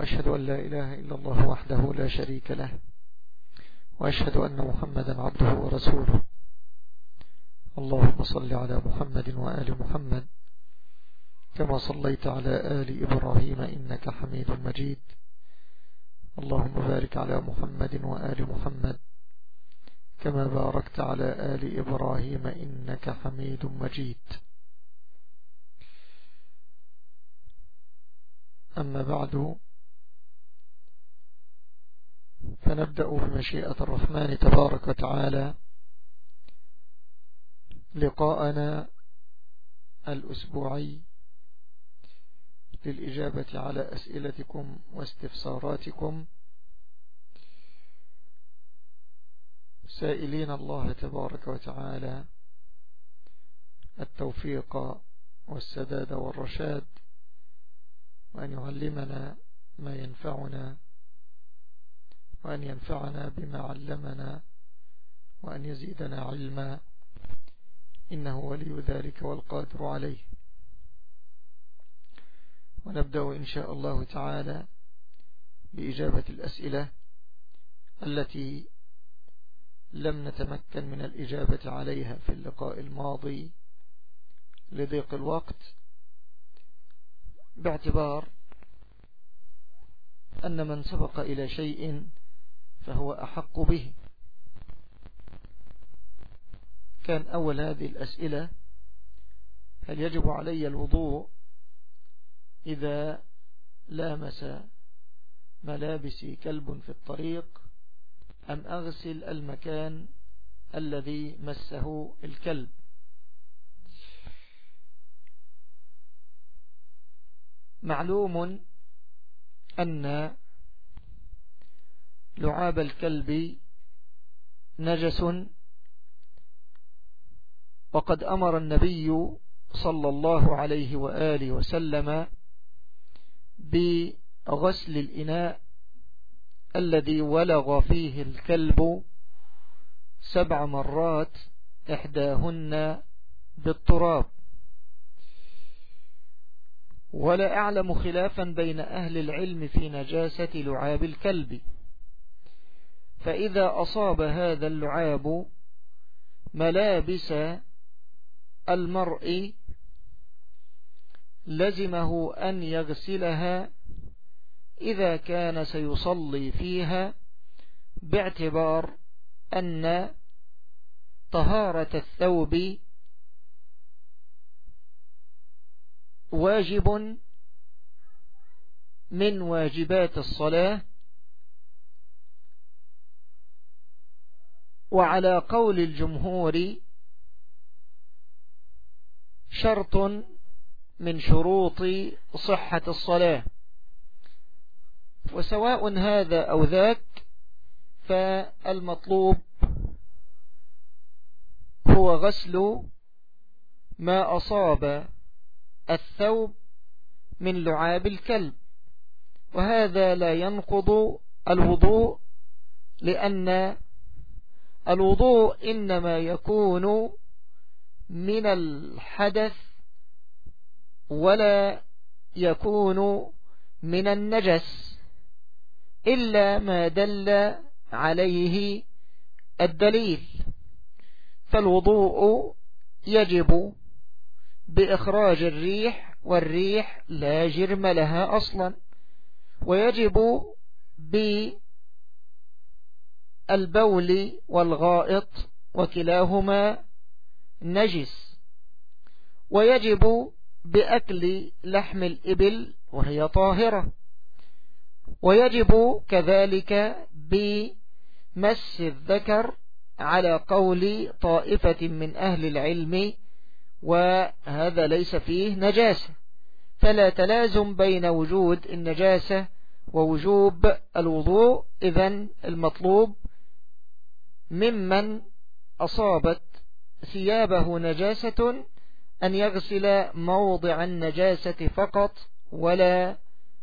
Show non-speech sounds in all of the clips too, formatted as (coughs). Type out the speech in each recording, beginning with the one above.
وأشهد أن لا إله إلا الله وحده لا شريك له وأشهد أن محمدا عبده ورسوله. اللهم صل على محمد وآل محمد كما صليت على آل إبراهيم إنك حميد مجيد. اللهم بارك على محمد وآل محمد كما باركت على آل إبراهيم إنك حميد مجيد. أما بعد فنبدأ بمشيئة الرحمن تبارك وتعالى لقاءنا الأسبوعي للإجابة على أسئلتكم واستفساراتكم. سائلين الله تبارك وتعالى التوفيق والسداد والرشاد وأن يعلمنا ما ينفعنا وأن ينفعنا بما علمنا وأن يزيدنا علما. إنه ولي ذلك والقادر عليه. ونبدأ إن شاء الله تعالى بإجابة الأسئلة التي لم نتمكن من الإجابة عليها في اللقاء الماضي لضيق الوقت باعتبار أن من سبق إلى شيء فهو أحق به. كان أول هذه الأسئلة هل يجب علي الوضوء إذا لامس ملابسي كلب في الطريق أم أغسل المكان الذي مسه الكلب؟ معلوم أن لعاب الكلب نجس. وقد أمر النبي صلى الله عليه وآله وسلم بغسل الإناء الذي ولغ فيه الكلب سبع مرات إحداهن بالتراب. ولا أعلم خلافا بين أهل العلم في نجاسة لعاب الكلب. فإذا أصاب هذا اللعاب ملابس المرء لزمه أن يغسلها إذا كان سيصلي فيها باعتبار أن طهارة الثوب واجب من واجبات الصلاة وعلى قول الجمهور شرط من شروط صحة الصلاة. وسواء هذا أو ذاك فالمطلوب هو غسل ما أصاب الثوب من لعاب الكلب. وهذا لا ينقض الوضوء لأن الوضوء إنما يكون من الحدث ولا يكون من النجس إلا ما دل عليه الدليل. فالوضوء يجب بإخراج الريح والريح لا جرم لها أصلا ويجب بالبول والغائط وكلاهما نجس ويجب بأكل لحم الإبل وهي طاهرة ويجب كذلك بمس الذكر على قول طائفة من أهل العلم وهذا ليس فيه نجاسة. فلا تلازم بين وجود النجاسة ووجوب الوضوء إذن المطلوب ممن أصابت ثيابه نجاسة أن يغسل موضع النجاسة فقط ولا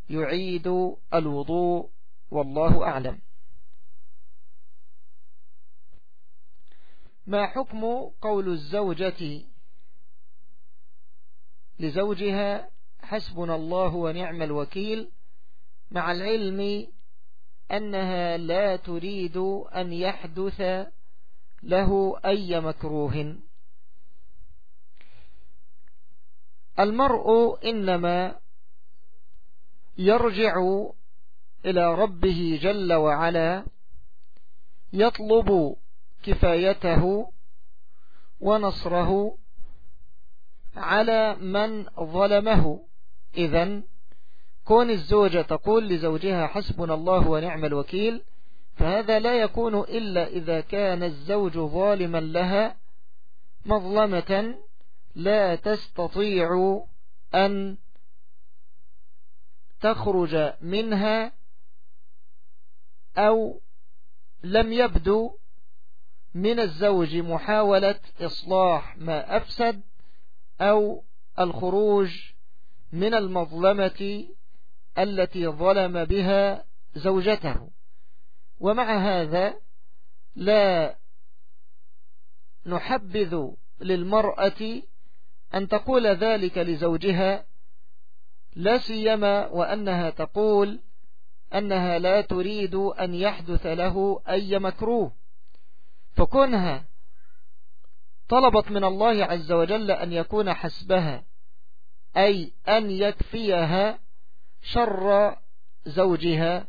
يعيد الوضوء والله أعلم. ما حكم قول الزوجة لزوجها حسبنا الله ونعم الوكيل مع العلم أنها لا تريد أن يحدث له أي مكروه. المرء إنما يرجع إلى ربه جل وعلا يطلب كفايته ونصره على من ظلمه. إذن كون الزوجة تقول لزوجها حسبنا الله ونعم الوكيل فهذا لا يكون إلا إذا كان الزوج ظالما لها مظلمة لا تستطيع أن تخرج منها أو لم يبدو من الزوج محاولة إصلاح ما أفسد أو الخروج من المظلمة التي ظلم بها زوجته. ومع هذا لا نحبذ للمرأة أن تقول ذلك لزوجها لا سيما وأنها تقول أنها لا تريد أن يحدث له أي مكروه. فكونها طلبت من الله عز وجل أن يكون حسبها أي أن يكفيها شر زوجها.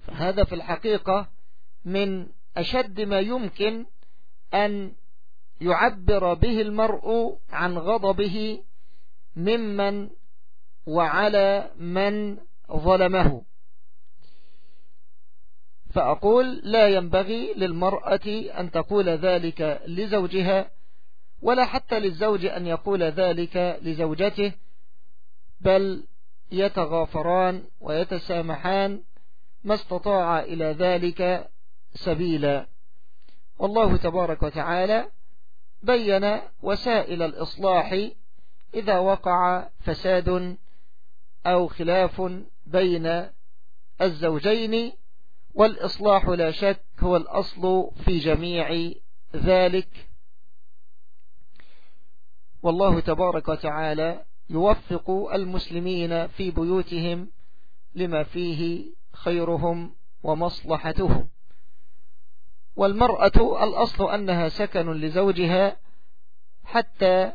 فهذا في الحقيقة من أشد ما يمكن أن يعبر به المرء عن غضبه ممن وعلى من ظلمه. فأقول لا ينبغي للمرأة أن تقول ذلك لزوجها ولا حتى للزوج أن يقول ذلك لزوجته بل يتغافران ويتسامحان ما استطاع إلى ذلك سبيلا. والله تبارك وتعالى بين وسائل الإصلاح إذا وقع فساد أو خلاف بين الزوجين والإصلاح لا شك هو الأصل في جميع ذلك. والله تبارك وتعالى يوفق المسلمين في بيوتهم لما فيه خيرهم ومصلحتهم. والمرأة الأصل أنها سكن لزوجها حتى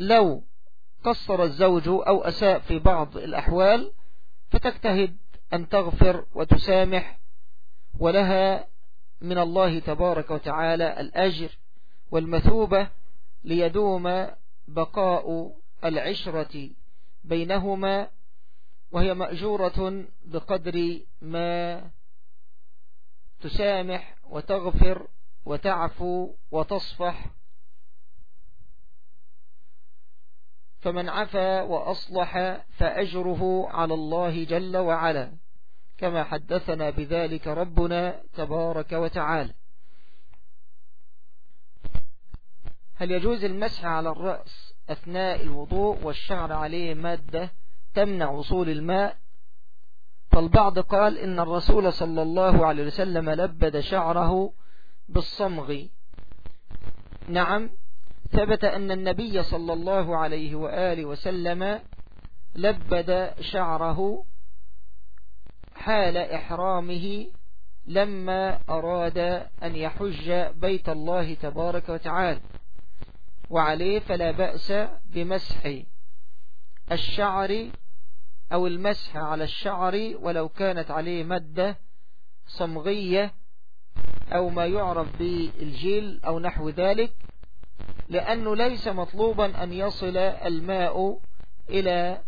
لو قصر الزوج أو أساء في بعض الأحوال فتجتهد أن تغفر وتسامح ولها من الله تبارك وتعالى الأجر والمثوبة ليدوم بقاء العشرة بينهما وهي مأجورة بقدر ما تسامح وتغفر وتعفو وتصفح. فمن عفا وأصلح فأجره على الله جل وعلا كما حدثنا بذلك ربنا تبارك وتعالى. هل يجوز المسح على الرأس؟ أثناء الوضوء والشعر عليه مادة تمنع وصول الماء. فالبعض قال إن الرسول صلى الله عليه وسلم لبد شعره بالصمغ. نعم ثبت أن النبي صلى الله عليه وآله وسلم لبد شعره حال إحرامه لما أراد أن يحج بيت الله تبارك وتعالى. وعليه فلا بأس بمسح الشعر أو المسح على الشعر ولو كانت عليه مادة صمغية أو ما يعرف بالجيل أو نحو ذلك لأنه ليس مطلوبا أن يصل الماء إلى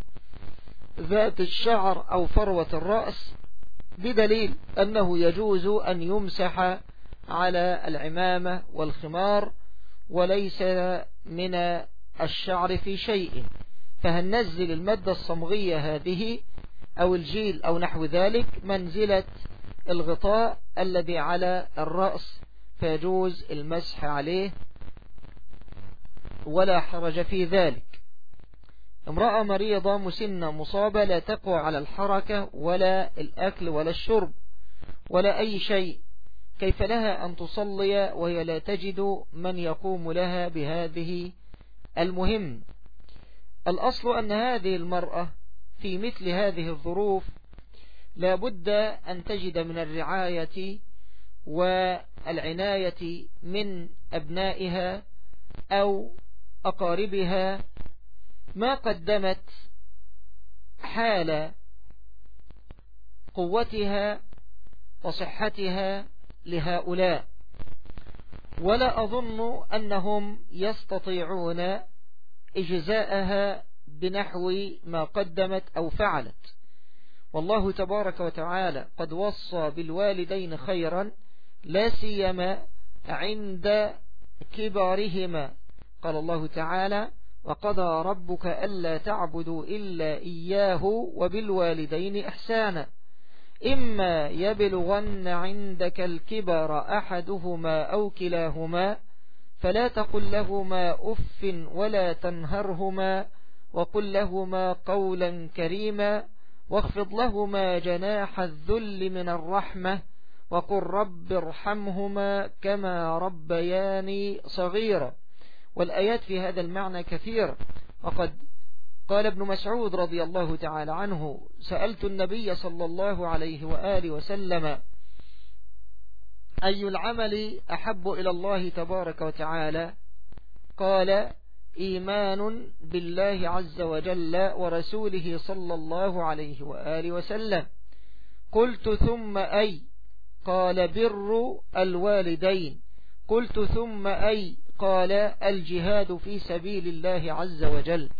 ذات الشعر أو فروة الرأس بدليل أنه يجوز أن يمسح على العمامة والخمار وليس من الشعر في شيء. فهننزل المادة الصمغية هذه أو الجيل أو نحو ذلك منزلة الغطاء الذي على الرأس فيجوز المسح عليه ولا حرج في ذلك. امرأة مريضة مسنة مصابة لا تقوى على الحركة ولا الأكل ولا الشرب ولا أي شيء. كيف لها أن تصلي وهي لا تجد من يقوم لها بهذه المهم؟ الأصل أن هذه المرأة في مثل هذه الظروف لا بد أن تجد من الرعاية والعناية من أبنائها أو أقاربها. ما قدمت حال قوتها وصحتها لهؤلاء. ولا أظن أنهم يستطيعون إجزاءها بنحو ما قدمت أو فعلت. والله تبارك وتعالى قد وصى بالوالدين خيرا لا سيما عند كبارهما. قال الله تعالى وقضى ربك ألا تعبدوا إلا إياه وبالوالدين إحسانا. إما يبلغن عندك الكبر أحدهما أو كلاهما فلا تقل لهما أف ولا تنهرهما وقل لهما قولا كريما واخفض لهما جناح الذل من الرحمة وقل رب ارحمهما كما ربياني صغيرا والآيات في هذا المعنى كثير وقد قال ابن مسعود رضي الله تعالى عنه سألت النبي صلى الله عليه وآله وسلم أي العمل أحب إلى الله تبارك وتعالى؟ قال إيمان بالله عز وجل ورسوله صلى الله عليه وآله وسلم. قلت ثم أي؟ قال بر الوالدين. قلت ثم أي؟ قال الجهاد في سبيل الله عز وجل.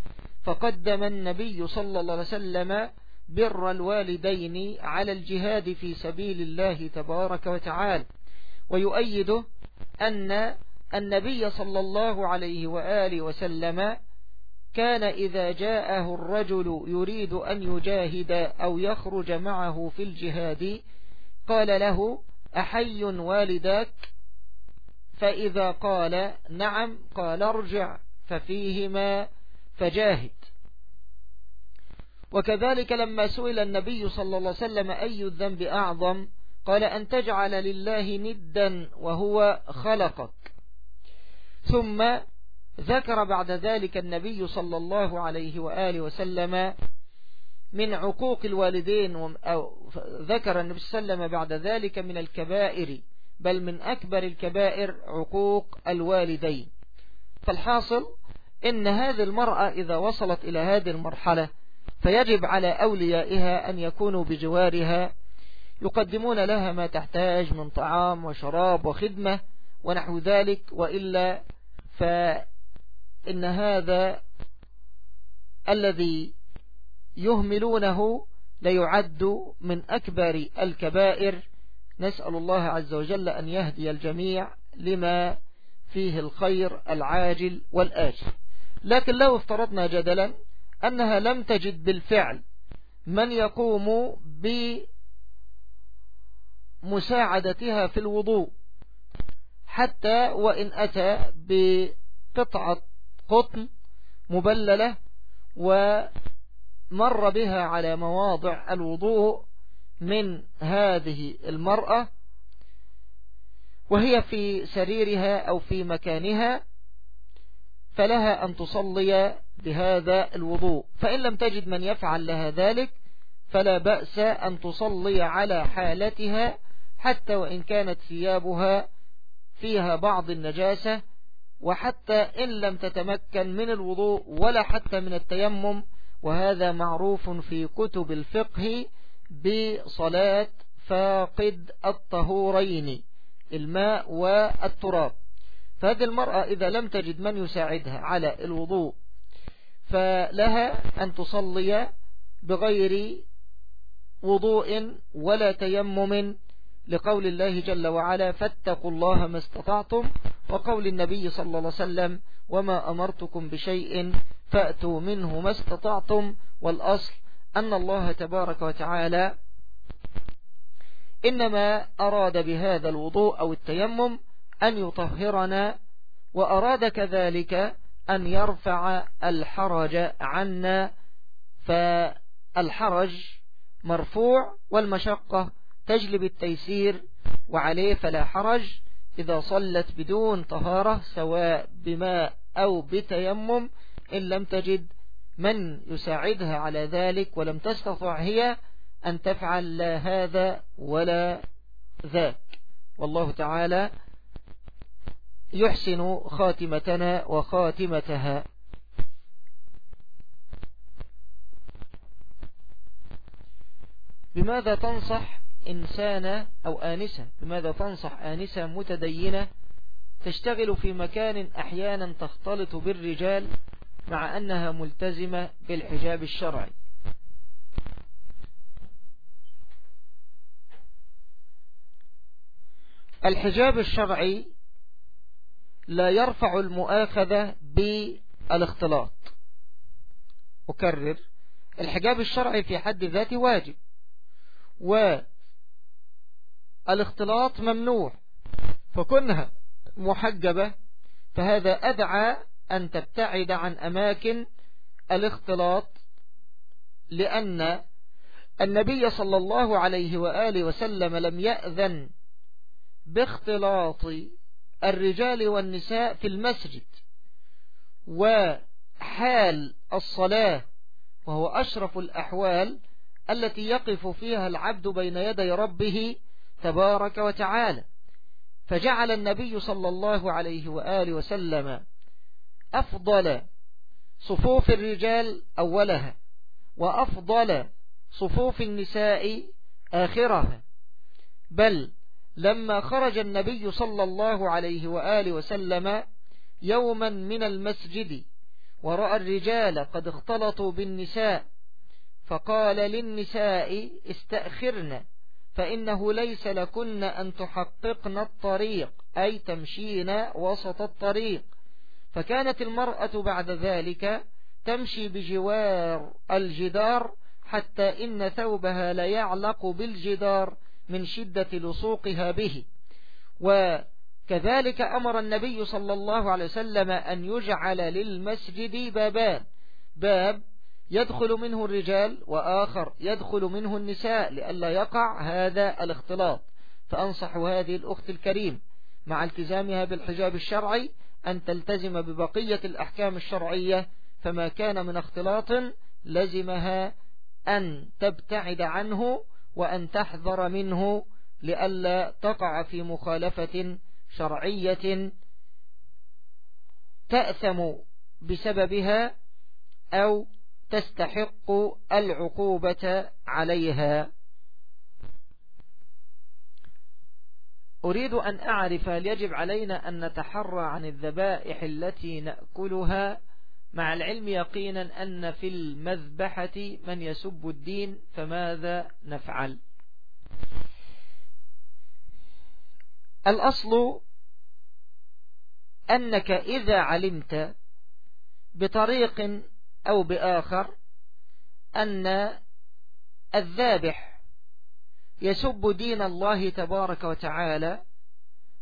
فقدم النبي صلى الله عليه وسلم بر الوالدين على الجهاد في سبيل الله تبارك وتعالى ويؤيده أن النبي صلى الله عليه وآله وسلم كان إذا جاءه الرجل يريد أن يجاهد أو يخرج معه في الجهاد قال له أحي والداك؟ فإذا قال نعم قال ارجع ففيهما فجاهد. وكذلك لما سئل النبي صلى الله عليه وسلم أي الذنب أعظم قال أن تجعل لله ندا وهو خلقك. ثم ذكر بعد ذلك النبي صلى الله عليه وآله وسلم من عقوق الوالدين أو ذكر النبي صلى الله عليه وسلم بعد ذلك من الكبائر بل من أكبر الكبائر عقوق الوالدين. فالحاصل إن هذه المرأة إذا وصلت إلى هذه المرحلة فيجب على أوليائها أن يكونوا بجوارها يقدمون لها ما تحتاج من طعام وشراب وخدمة ونحو ذلك وإلا فإن هذا الذي يهملونه ليعد من أكبر الكبائر. نسأل الله عز وجل أن يهدي الجميع لما فيه الخير العاجل والآجل. لكن لو افترضنا جدلا أنها لم تجد بالفعل من يقوم بمساعدتها في الوضوء حتى وإن أتى بقطعة قطن مبللة ومر بها على مواضع الوضوء من هذه المرأة وهي في سريرها أو في مكانها فلها أن تصلي بهذا الوضوء. فإن لم تجد من يفعل لها ذلك فلا بأس أن تصلي على حالتها حتى وإن كانت ثيابها فيها بعض النجاسة وحتى إن لم تتمكن من الوضوء ولا حتى من التيمم. وهذا معروف في كتب الفقه بصلاة فاقد الطهورين الماء والتراب. فهذه المرأة إذا لم تجد من يساعدها على الوضوء فلها أن تصلي بغير وضوء ولا تيمم لقول الله جل وعلا فاتقوا الله ما استطعتم وقول النبي صلى الله عليه وسلم وما أمرتكم بشيء فأتوا منه ما استطعتم. والأصل أن الله تبارك وتعالى إنما أراد بهذا الوضوء أو التيمم أن يطهرنا وأراد كذلك أن يرفع الحرج عنا. فالحرج مرفوع والمشقة تجلب التيسير وعليه فلا حرج إذا صلت بدون طهارة سواء بماء أو بتيمم إن لم تجد من يساعدها على ذلك ولم تستطع هي أن تفعل لا هذا ولا ذاك. والله تعالى يحسن خاتمتنا وخاتمتها. بماذا تنصح إنسانة أو آنسة؟ بماذا تنصح آنسة متدينة تشتغل في مكان أحيانا تختلط بالرجال مع أنها ملتزمة بالحجاب الشرعي؟ الحجاب الشرعي لا يرفع المؤاخذة بالاختلاط. أكرر الحجاب الشرعي في حد ذاته واجب والاختلاط ممنوع فكنها محجبة فهذا أدعى أن تبتعد عن أماكن الاختلاط لأن النبي صلى الله عليه وآله وسلم لم يأذن باختلاط الرجال والنساء في المسجد وحال الصلاة وهو أشرف الأحوال التي يقف فيها العبد بين يدي ربه تبارك وتعالى. فجعل النبي صلى الله عليه وآله وسلم أفضل صفوف الرجال أولها وأفضل صفوف النساء آخرها. بل لما خرج النبي صلى الله عليه وآله وسلم يوما من المسجد ورأى الرجال قد اختلطوا بالنساء فقال للنساء استأخرن فإنه ليس لكن أن تحققن الطريق أي تمشين وسط الطريق. فكانت المرأة بعد ذلك تمشي بجوار الجدار حتى إن ثوبها ليعلق بالجدار من شدة لصوقها به. وكذلك أمر النبي صلى الله عليه وسلم أن يجعل للمسجد بابان. باب يدخل منه الرجال وآخر يدخل منه النساء لئلا يقع هذا الاختلاط. فأنصح هذه الأخت الكريم مع التزامها بالحجاب الشرعي أن تلتزم ببقية الأحكام الشرعية فما كان من اختلاط لزمها أن تبتعد عنه وأن تحذر منه لئلا تقع في مخالفة شرعية تأثم بسببها أو تستحق العقوبة عليها. أريد أن أعرف هل يجب علينا أن نتحرى عن الذبائح التي نأكلها مع العلم يقينا أن في المذبحة من يسب الدين فماذا نفعل؟ الأصل أنك إذا علمت بطريق أو بآخر أن الذابح يسب دين الله تبارك وتعالى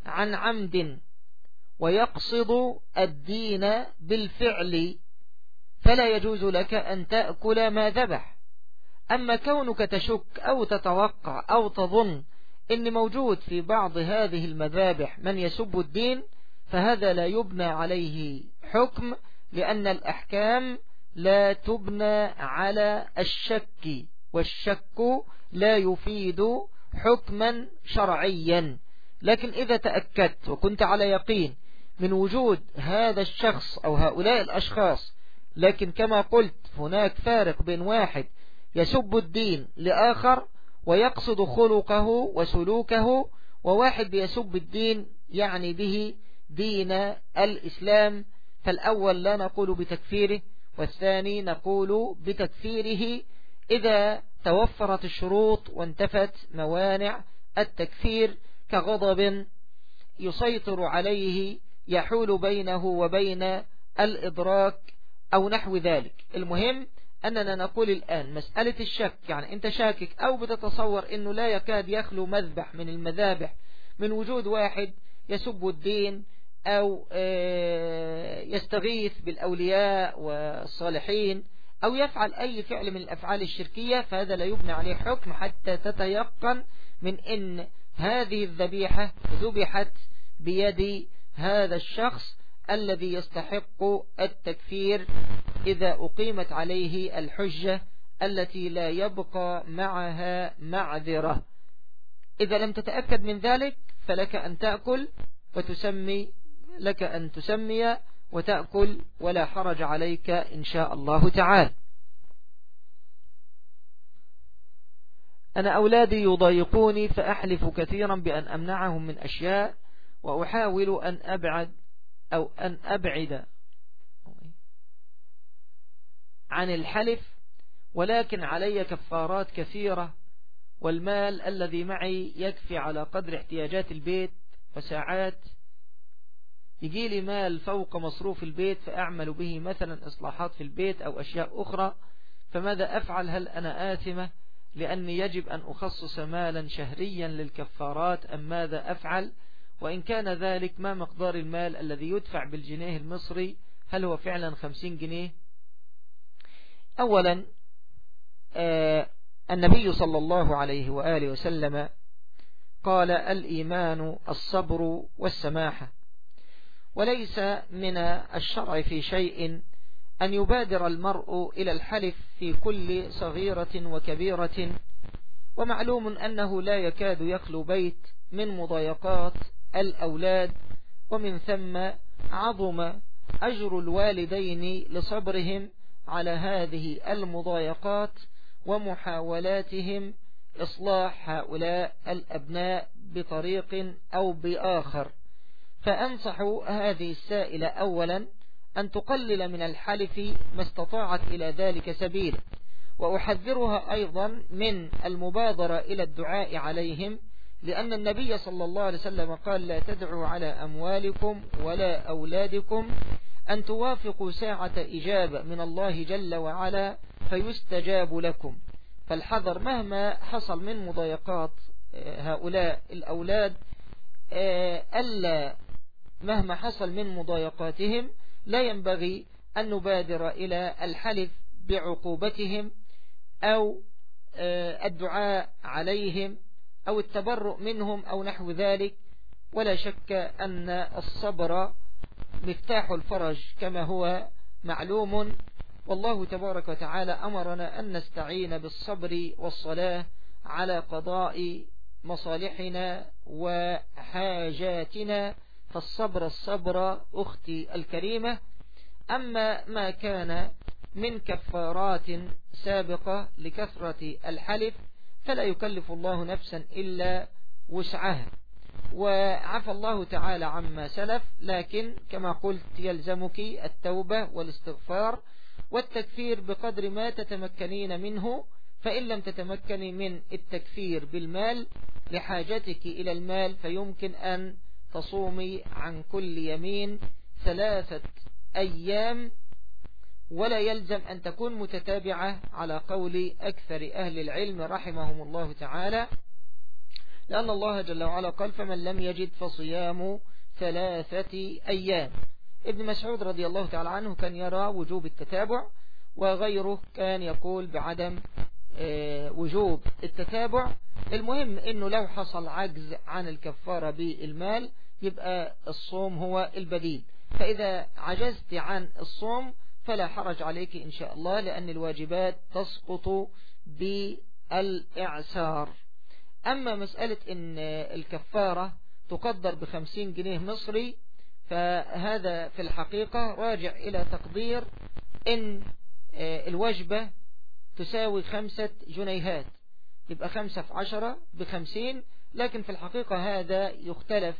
عن عمد ويقصد الدين بالفعل فلا يجوز لك أن تأكل ما ذبح. أما كونك تشك أو تتوقع أو تظن إن موجود في بعض هذه المذابح من يسب الدين فهذا لا يبنى عليه حكم لأن الأحكام لا تبنى على الشك والشك لا يفيد حكما شرعيا. لكن إذا تأكدت وكنت على يقين من وجود هذا الشخص أو هؤلاء الأشخاص لكن كما قلت هناك فارق بين واحد يسب الدين لآخر ويقصد خلقه وسلوكه وواحد يسب الدين يعني به دين الإسلام فالأول لا نقول بتكفيره والثاني نقول بتكفيره إذا توفرت الشروط وانتفت موانع التكفير كغضب يسيطر عليه يحول بينه وبين الإدراك أو نحو ذلك. المهم أننا نقول الآن مسألة الشك يعني أنت شاكك أو بتتصور أنه لا يكاد يخلو مذبح من المذابح من وجود واحد يسب الدين أو آه، يستغيث بالأولياء والصالحين أو يفعل أي فعل من الأفعال الشركية فهذا لا يبنى عليه حكم حتى تتيقن من أن هذه الذبيحة ذبحت بيد هذا الشخص الذي يستحق التكفير إذا أقيمت عليه الحجة التي لا يبقى معها معذرة. إذا لم تتأكد من ذلك فلك أن تأكل وتسمي لك أن تسمي وتأكل ولا حرج عليك إن شاء الله تعالى. أنا أولادي يضايقوني فأحلف كثيرا بأن أمنعهم من أشياء وأحاول أن أبعد أو أن أبعد عن الحلف ولكن علي كفارات كثيرة والمال الذي معي يكفي على قدر احتياجات البيت وساعات. يجي لي مال فوق مصروف البيت فأعمل به مثلا إصلاحات في البيت أو أشياء أخرى. فماذا أفعل؟ هل أنا آثمة؟ لأني يجب أن أخصص مالا شهريا للكفارات أم ماذا أفعل؟ وإن كان ذلك ما مقدار المال الذي يدفع بالجنيه المصري؟ هل هو فعلا خمسين جنيه؟ أولا آه النبي صلى الله عليه وآله وسلم قال الإيمان الصبر والسماحة وليس من الشرع في شيء أن يبادر المرء إلى الحلف في كل صغيرة وكبيرة. ومعلوم أنه لا يكاد يخلو بيت من مضايقات الأولاد ومن ثم عظم أجر الوالدين لصبرهم على هذه المضايقات ومحاولاتهم إصلاح هؤلاء الأبناء بطريق أو بآخر. فأنصح هذه السائلة أولا أن تقلل من الحلف ما استطاعت إلى ذلك سبيل وأحذرها أيضا من المبادرة إلى الدعاء عليهم لأن النبي صلى الله عليه وسلم قال لا تدعوا على أموالكم ولا أولادكم أن توافقوا ساعة إجابة من الله جل وعلا فيستجاب لكم. فالحذر مهما حصل من مضايقات آه، هؤلاء الأولاد آه، ألا مهما حصل من مضايقاتهم لا ينبغي أن نبادر إلى الحلف بعقوبتهم أو آه، الدعاء عليهم أو التبرؤ منهم أو نحو ذلك ولا شك أن الصبر مفتاح الفرج كما هو معلوم. والله تبارك وتعالى أمرنا أن نستعين بالصبر والصلاة على قضاء مصالحنا وحاجاتنا. فالصبر الصبر أختي الكريمة. أما ما كان من كفارات سابقة لكثرة الحلف فلا يكلف الله نفسا إلا وسعها. وعفى الله تعالى عما سلف لكن كما قلت يلزمك التوبة والاستغفار والتكفير بقدر ما تتمكنين منه فإن لم تتمكني من التكفير بالمال لحاجتك إلى المال فيمكن أن تصومي عن كل يمين ثلاثة أيام ولا يلزم أن تكون متتابعة على قول أكثر أهل العلم رحمهم الله تعالى لأن الله جل وعلا قال فمن لم يجد فصيام ثلاثة أيام. ابن مسعود رضي الله تعالى عنه كان يرى وجوب التتابع وغيره كان يقول بعدم آه، وجوب التتابع. المهم إنه لو حصل عجز عن الكفارة بالمال يبقى الصوم هو البديل. فإذا عجزت عن الصوم فلا حرج عليك إن شاء الله لأن الواجبات تسقط بالإعسار. أما مسألة أن الكفارة تقدر بخمسين جنيه مصري فهذا في الحقيقة راجع إلى تقدير أن آه، الوجبة تساوي خمسة جنيهات. يبقى خمسة في عشرة بخمسين لكن في الحقيقة هذا يختلف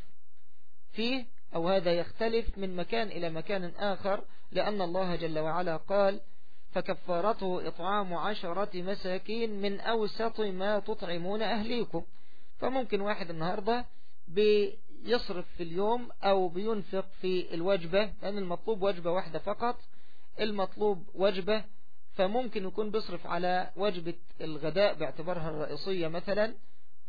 فيه. أو هذا يختلف من مكان إلى مكان آخر لأن الله جل وعلا قال فكفارته إطعام عشرة مساكين من أوسط ما تطعمون أهليكم. فممكن واحد النهاردة بيصرف في اليوم أو بينفق في الوجبة لأن المطلوب وجبة واحدة فقط المطلوب وجبة فممكن يكون بيصرف على وجبة الغداء باعتبارها الرئيسية مثلا.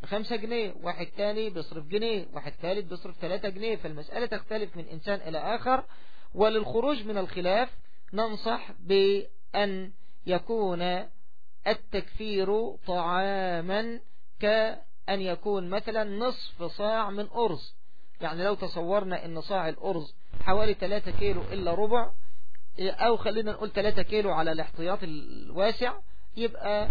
خمسة جنيه واحد تاني بيصرف جنيه واحد ثالث بيصرف ثلاثة جنيه. فالمسألة تختلف من إنسان إلى آخر. وللخروج من الخلاف ننصح بأن يكون التكفير طعاما كأن يكون مثلا نصف صاع من أرز. يعني لو تصورنا أن صاع الأرز حوالي 3 كيلو إلا ربع أو خلينا نقول 3 كيلو على الاحتياط الواسع يبقى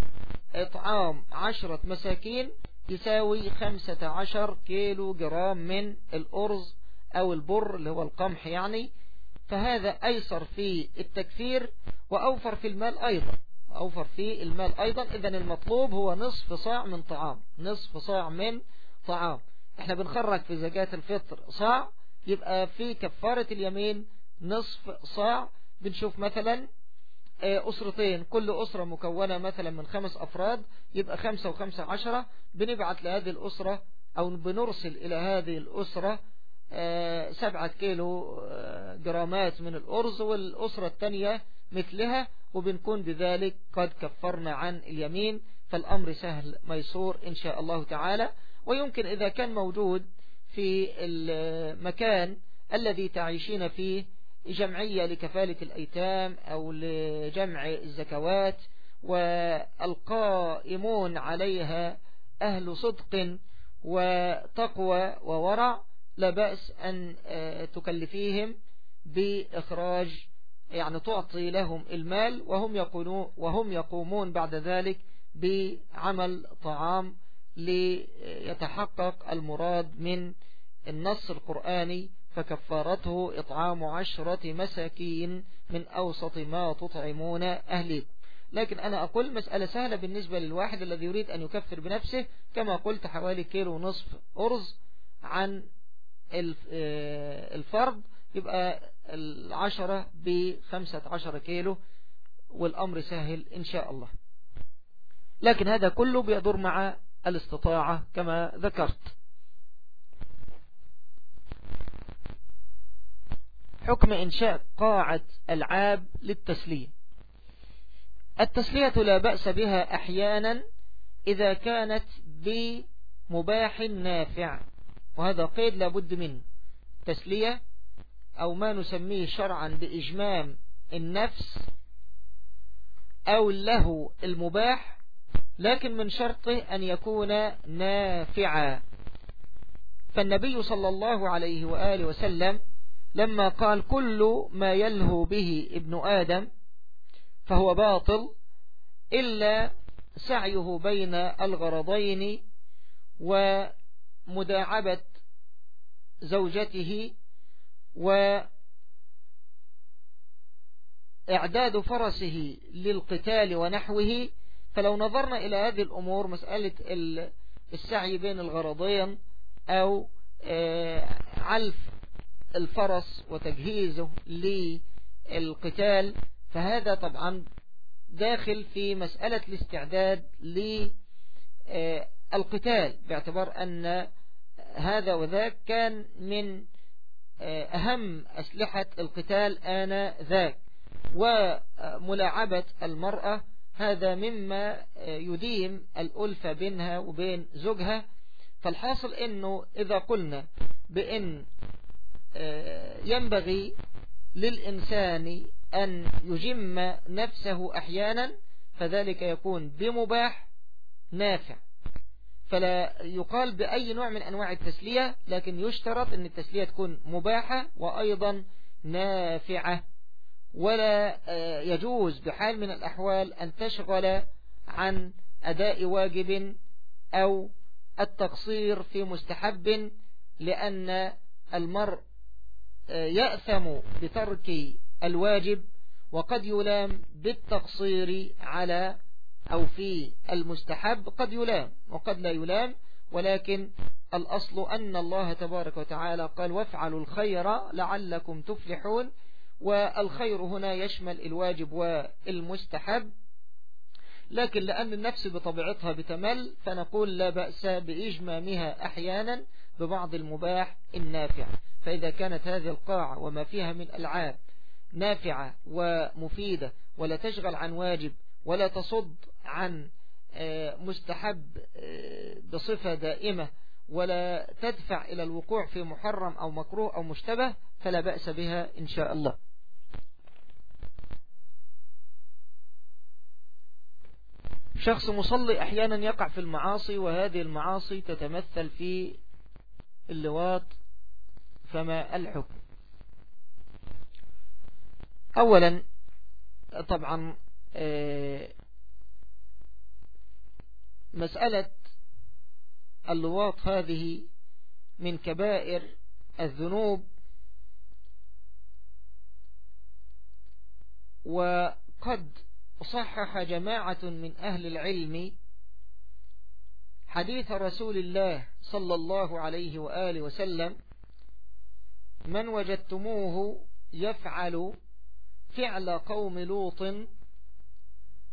اطعام عشرة مساكين يساوي خمسة عشر كيلو جرام من الأرز أو البر اللي هو القمح يعني. فهذا أيسر في التكفير وأوفر في المال أيضا أوفر في المال أيضا. إذا المطلوب هو نصف صاع من طعام نصف صاع من طعام. إحنا بنخرج في زكاة الفطر صاع يبقى في كفارة اليمين نصف صاع. بنشوف مثلا أسرتين. كل أسرة مكونة مثلا من خمس أفراد يبقى خمسة وخمسة عشرة. بنبعت لهذه الأسرة أو بنرسل إلى هذه الأسرة آه، سبعة كيلو آه، جرامات من الأرز والأسرة الثانية مثلها. وبنكون بذلك قد كفرنا عن اليمين. فالأمر سهل ميسور إن شاء الله تعالى. ويمكن إذا كان موجود في المكان الذي تعيشين فيه جمعية لكفالة الأيتام أو لجمع الزكوات والقائمون عليها أهل صدق وتقوى وورع لا بأس أن آه، تكلفيهم بإخراج يعني تعطي لهم المال وهم يقولون وهم يقومون بعد ذلك بعمل طعام ليتحقق المراد من النص القرآني فكفارته إطعام عشرة مساكين من أوسط ما تطعمون أهليكم. لكن أنا أقول مسألة سهلة بالنسبة للواحد الذي يريد أن يكفر بنفسه كما قلت حوالي كيلو ونصف أرز عن آه، الفرد يبقى العشرة بخمسة عشر كيلو والأمر سهل إن شاء الله. لكن هذا كله بيدور مع الاستطاعة كما ذكرت. حكم إنشاء قاعة ألعاب للتسلية. التسلية لا بأس بها أحيانا إذا كانت بمباح نافع وهذا قيد لابد منه تسلية أو ما نسميه شرعا بإجمام النفس أو له المباح لكن من شرطه أن يكون نافعا. فالنبي صلى الله عليه وآله وسلم لما قال كل ما يلهو به ابن آدم فهو باطل إلا سعيه بين الغرضين ومداعبة زوجته وإعداد فرسه للقتال ونحوه. فلو نظرنا إلى هذه الأمور مسألة السعي بين الغرضين أو آه، علف الفرس وتجهيزه للقتال فهذا طبعا داخل في مسألة الاستعداد للقتال باعتبار أن هذا وذاك كان من أهم أسلحة القتال آن ذاك وملاعبة المرأة هذا مما يديم الألفة بينها وبين زوجها. فالحاصل أنه إذا قلنا بأن ينبغي للإنسان أن يجم نفسه أحيانا فذلك يكون بمباح نافع. فلا يقال بأي نوع من أنواع التسلية لكن يشترط أن التسلية تكون مباحة وأيضا نافعة. ولا آه، يجوز بحال من الأحوال أن تشغل عن أداء واجب أو التقصير في مستحب لأن المرء يأثم بترك الواجب وقد يلام بالتقصير على أو في المستحب قد يلام وقد لا يلام ولكن الأصل أن الله تبارك وتعالى قال وافعلوا الخير لعلكم تفلحون والخير هنا يشمل الواجب والمستحب. لكن لأن النفس بطبيعتها بتمل فنقول لا بأس بإجمامها أحيانا ببعض المباح النافع. فإذا كانت هذه القاعة وما فيها من ألعاب نافعة ومفيدة ولا تشغل عن واجب ولا تصد عن آه، مستحب آه، بصفة دائمة ولا تدفع إلى الوقوع في محرم أو مكروه أو مشتبه فلا بأس بها إن شاء الله. شخص مصلي أحيانا يقع في المعاصي وهذه المعاصي تتمثل في اللواط فما الحكم؟ أولا طبعا آه، مسألة اللواط هذه من كبائر الذنوب وقد صحح جماعة من أهل العلم حديث رسول الله صلى الله عليه وآله وسلم من وجدتموه يفعل فعل قوم لوط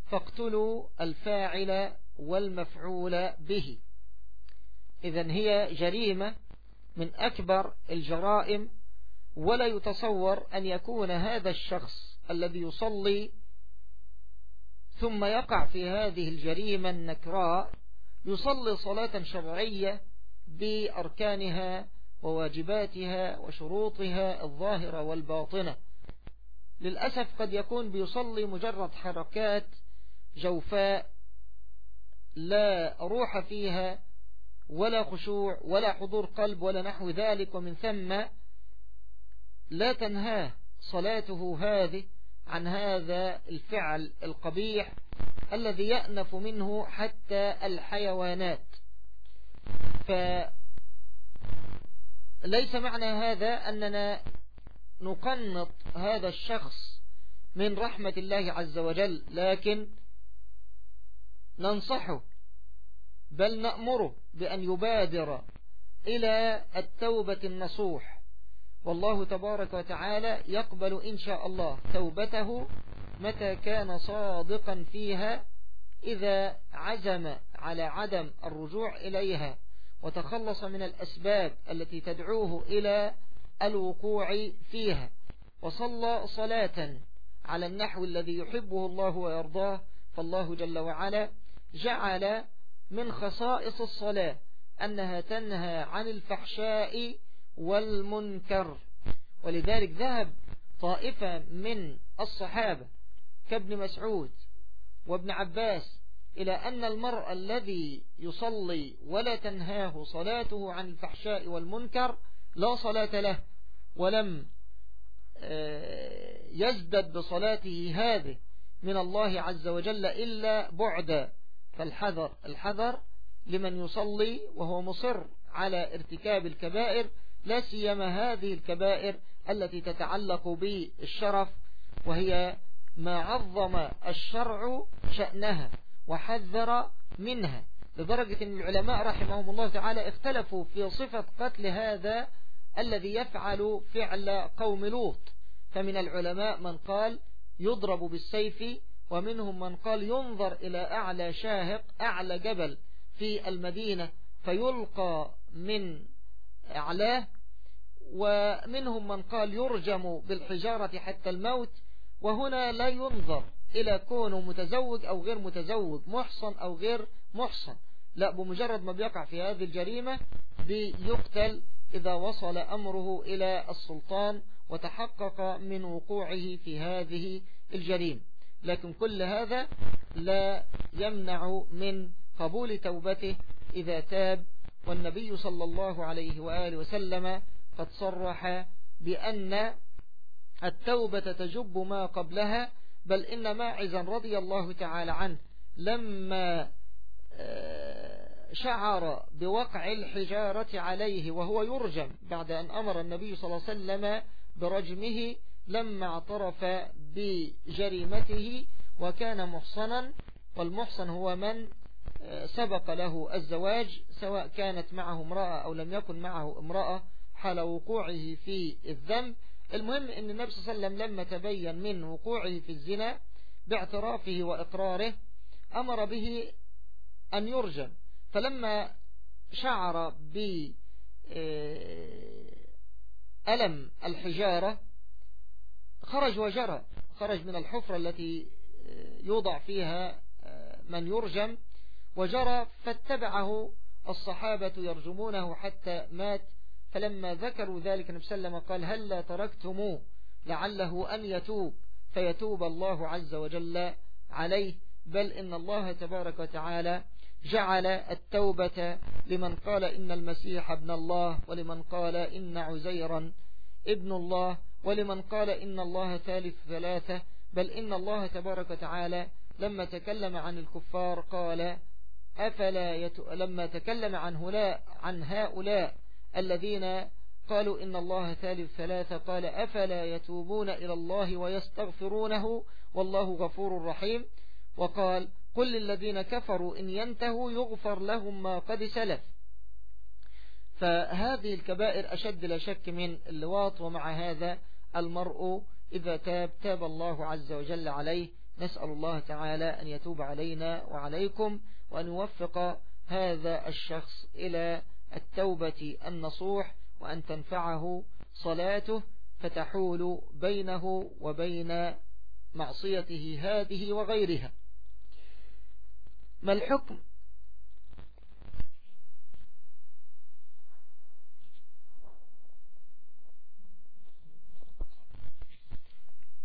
فاقتلوا الفاعل والمفعول به. إذا هي جريمة من أكبر الجرائم ولا يتصور أن يكون هذا الشخص الذي يصلي ثم يقع في هذه الجريمة النكراء يصلي صلاة شرعية بأركانها وواجباتها وشروطها الظاهرة والباطنة. للأسف قد يكون بيصلي مجرد حركات جوفاء لا روح فيها ولا خشوع ولا حضور قلب ولا نحو ذلك ومن ثم لا تنهاه صلاته هذه عن هذا الفعل القبيح الذي يأنف منه حتى الحيوانات. فليس معنى هذا أننا نقنط هذا الشخص من رحمة الله عز وجل لكن ننصحه بل نأمره بأن يبادر إلى التوبة النصوح. والله تبارك وتعالى يقبل إن شاء الله توبته متى كان صادقا فيها إذا عزم على عدم الرجوع إليها. وتخلص من الأسباب التي تدعوه إلى الوقوع فيها. وصلى صلاة على النحو الذي يحبه الله ويرضاه فالله جل وعلا جعل من خصائص الصلاة أنها تنهى عن الفحشاء والمنكر. ولذلك ذهب طائفة من الصحابة كابن مسعود وابن عباس إلى أن المرء الذي يصلي ولا تنهاه صلاته عن الفحشاء والمنكر لا صلاة له ولم آه، يزدد بصلاته هذه من الله عز وجل إلا بعدا. فالحذر الحذر لمن يصلي وهو مصر على ارتكاب الكبائر لا سيما هذه الكبائر التي تتعلق بالشرف وهي ما عظم الشرع شأنها. وحذر منها. لدرجة أن العلماء رحمهم الله تعالى اختلفوا في صفة قتل هذا الذي يفعل فعل قوم لوط. فمن العلماء من قال يضرب بالسيف ومنهم من قال ينظر إلى أعلى شاهق أعلى جبل في المدينة فيلقى من أعلاه ومنهم من قال يرجم بالحجارة حتى الموت وهنا لا ينظر. إلى كونه متزوج أو غير متزوج محصن أو غير محصن. لا بمجرد ما بيقع في هذه الجريمة بيقتل إذا وصل أمره إلى السلطان وتحقق من وقوعه في هذه الجريمة. لكن كل هذا لا يمنع من قبول توبته إذا تاب. والنبي صلى الله عليه وآله وسلم قد صرح بأن التوبة تجب ما قبلها بل إن ماعزا رضي الله تعالى عنه لما آه، شعر بوقع الحجارة عليه وهو يرجم بعد أن أمر النبي صلى الله عليه وسلم برجمه لما اعترف بجريمته وكان محصنا والمحصن هو من آه، سبق له الزواج سواء كانت معه امرأة أو لم يكن معه امرأة حال وقوعه في الذنب. المهم أن النبي صلى الله عليه وسلم لما تبين من وقوعه في الزنا باعترافه وإقراره أمر به أن يرجم. فلما شعر بألم آه، الحجارة خرج وجرى. خرج من الحفرة التي آه، يوضع فيها آه، من يرجم. وجرى فاتبعه الصحابة يرجمونه حتى مات فلما ذكروا ذلك النبي صلى الله عليه وسلم قال هل لا تركتموه لعله أن يتوب؟ فيتوب الله عز وجل عليه. بل إن الله تبارك وتعالى جعل التوبة لمن قال إن المسيح ابن الله ولمن قال إن عزيرا ابن الله ولمن قال إن الله ثالث ثلاثة. بل إن الله تبارك وتعالى لما تكلم عن الكفار قال أفلا يت... لما تكلم عن هؤلاء عن هؤلاء الذين قالوا إن الله ثالث ثلاثة قال أفلا يتوبون إلى الله ويستغفرونه والله غفور رحيم وقال قل للذين كفروا إن ينتهوا يغفر لهم ما قد سلف فهذه الكبائر أشد لا شك من اللواط ومع هذا المرء إذا تاب تاب الله عز وجل عليه نسأل الله تعالى أن يتوب علينا وعليكم وأن يوفق هذا الشخص إلى التوبة النصوح وأن تنفعه صلاته فتحول بينه وبين معصيته هذه وغيرها. ما الحكم؟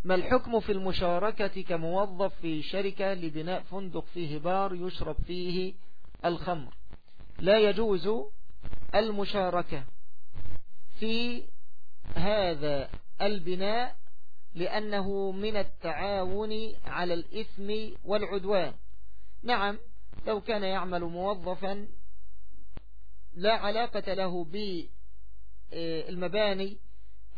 ما الحكم في المشاركة كموظف في شركة لبناء فندق فيه بار يشرب فيه الخمر؟ لا يجوز المشاركة في هذا البناء لأنه من التعاون على الإثم والعدوان. نعم لو كان يعمل موظفا لا علاقة له بالمباني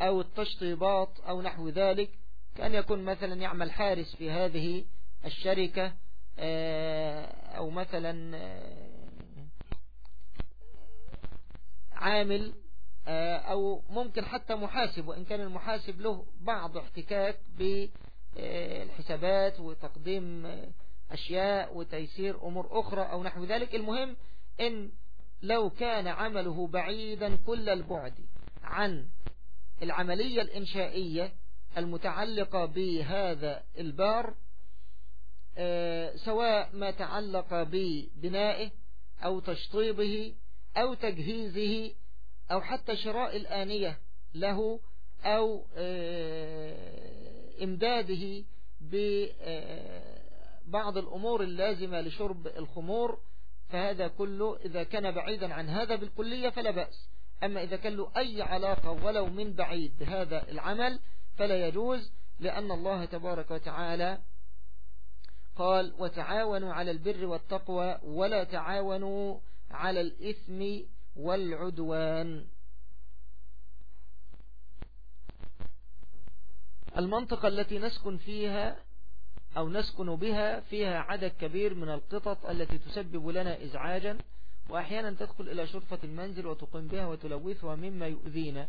أو التشطيبات أو نحو ذلك كان يكون مثلا يعمل حارس في هذه الشركة آه، أو مثلا آه، عامل آه، أو ممكن حتى محاسب وإن كان المحاسب له بعض احتكاك بالحسابات وتقديم أشياء وتيسير أمور أخرى أو نحو ذلك. المهم إن لو كان عمله بعيدا كل البعد عن العملية الإنشائية المتعلقة بهذا البار آه، سواء ما تعلق ببنائه أو تشطيبه أو تجهيزه أو حتى شراء الآنية له أو آه، إمداده ببعض الأمور اللازمة لشرب الخمور فهذا كله إذا كان بعيدا عن هذا بالكلية فلا بأس. أما إذا كان له أي علاقة ولو من بعيد بهذا العمل فلا يجوز لأن الله تبارك وتعالى قال وتعاونوا على البر والتقوى ولا تعاونوا على الإثم والعدوان. المنطقة التي نسكن فيها أو نسكن بها فيها عدد كبير من القطط التي تسبب لنا إزعاجا وأحيانا تدخل إلى شرفة المنزل وتقيم بها وتلوثها مما يؤذينا.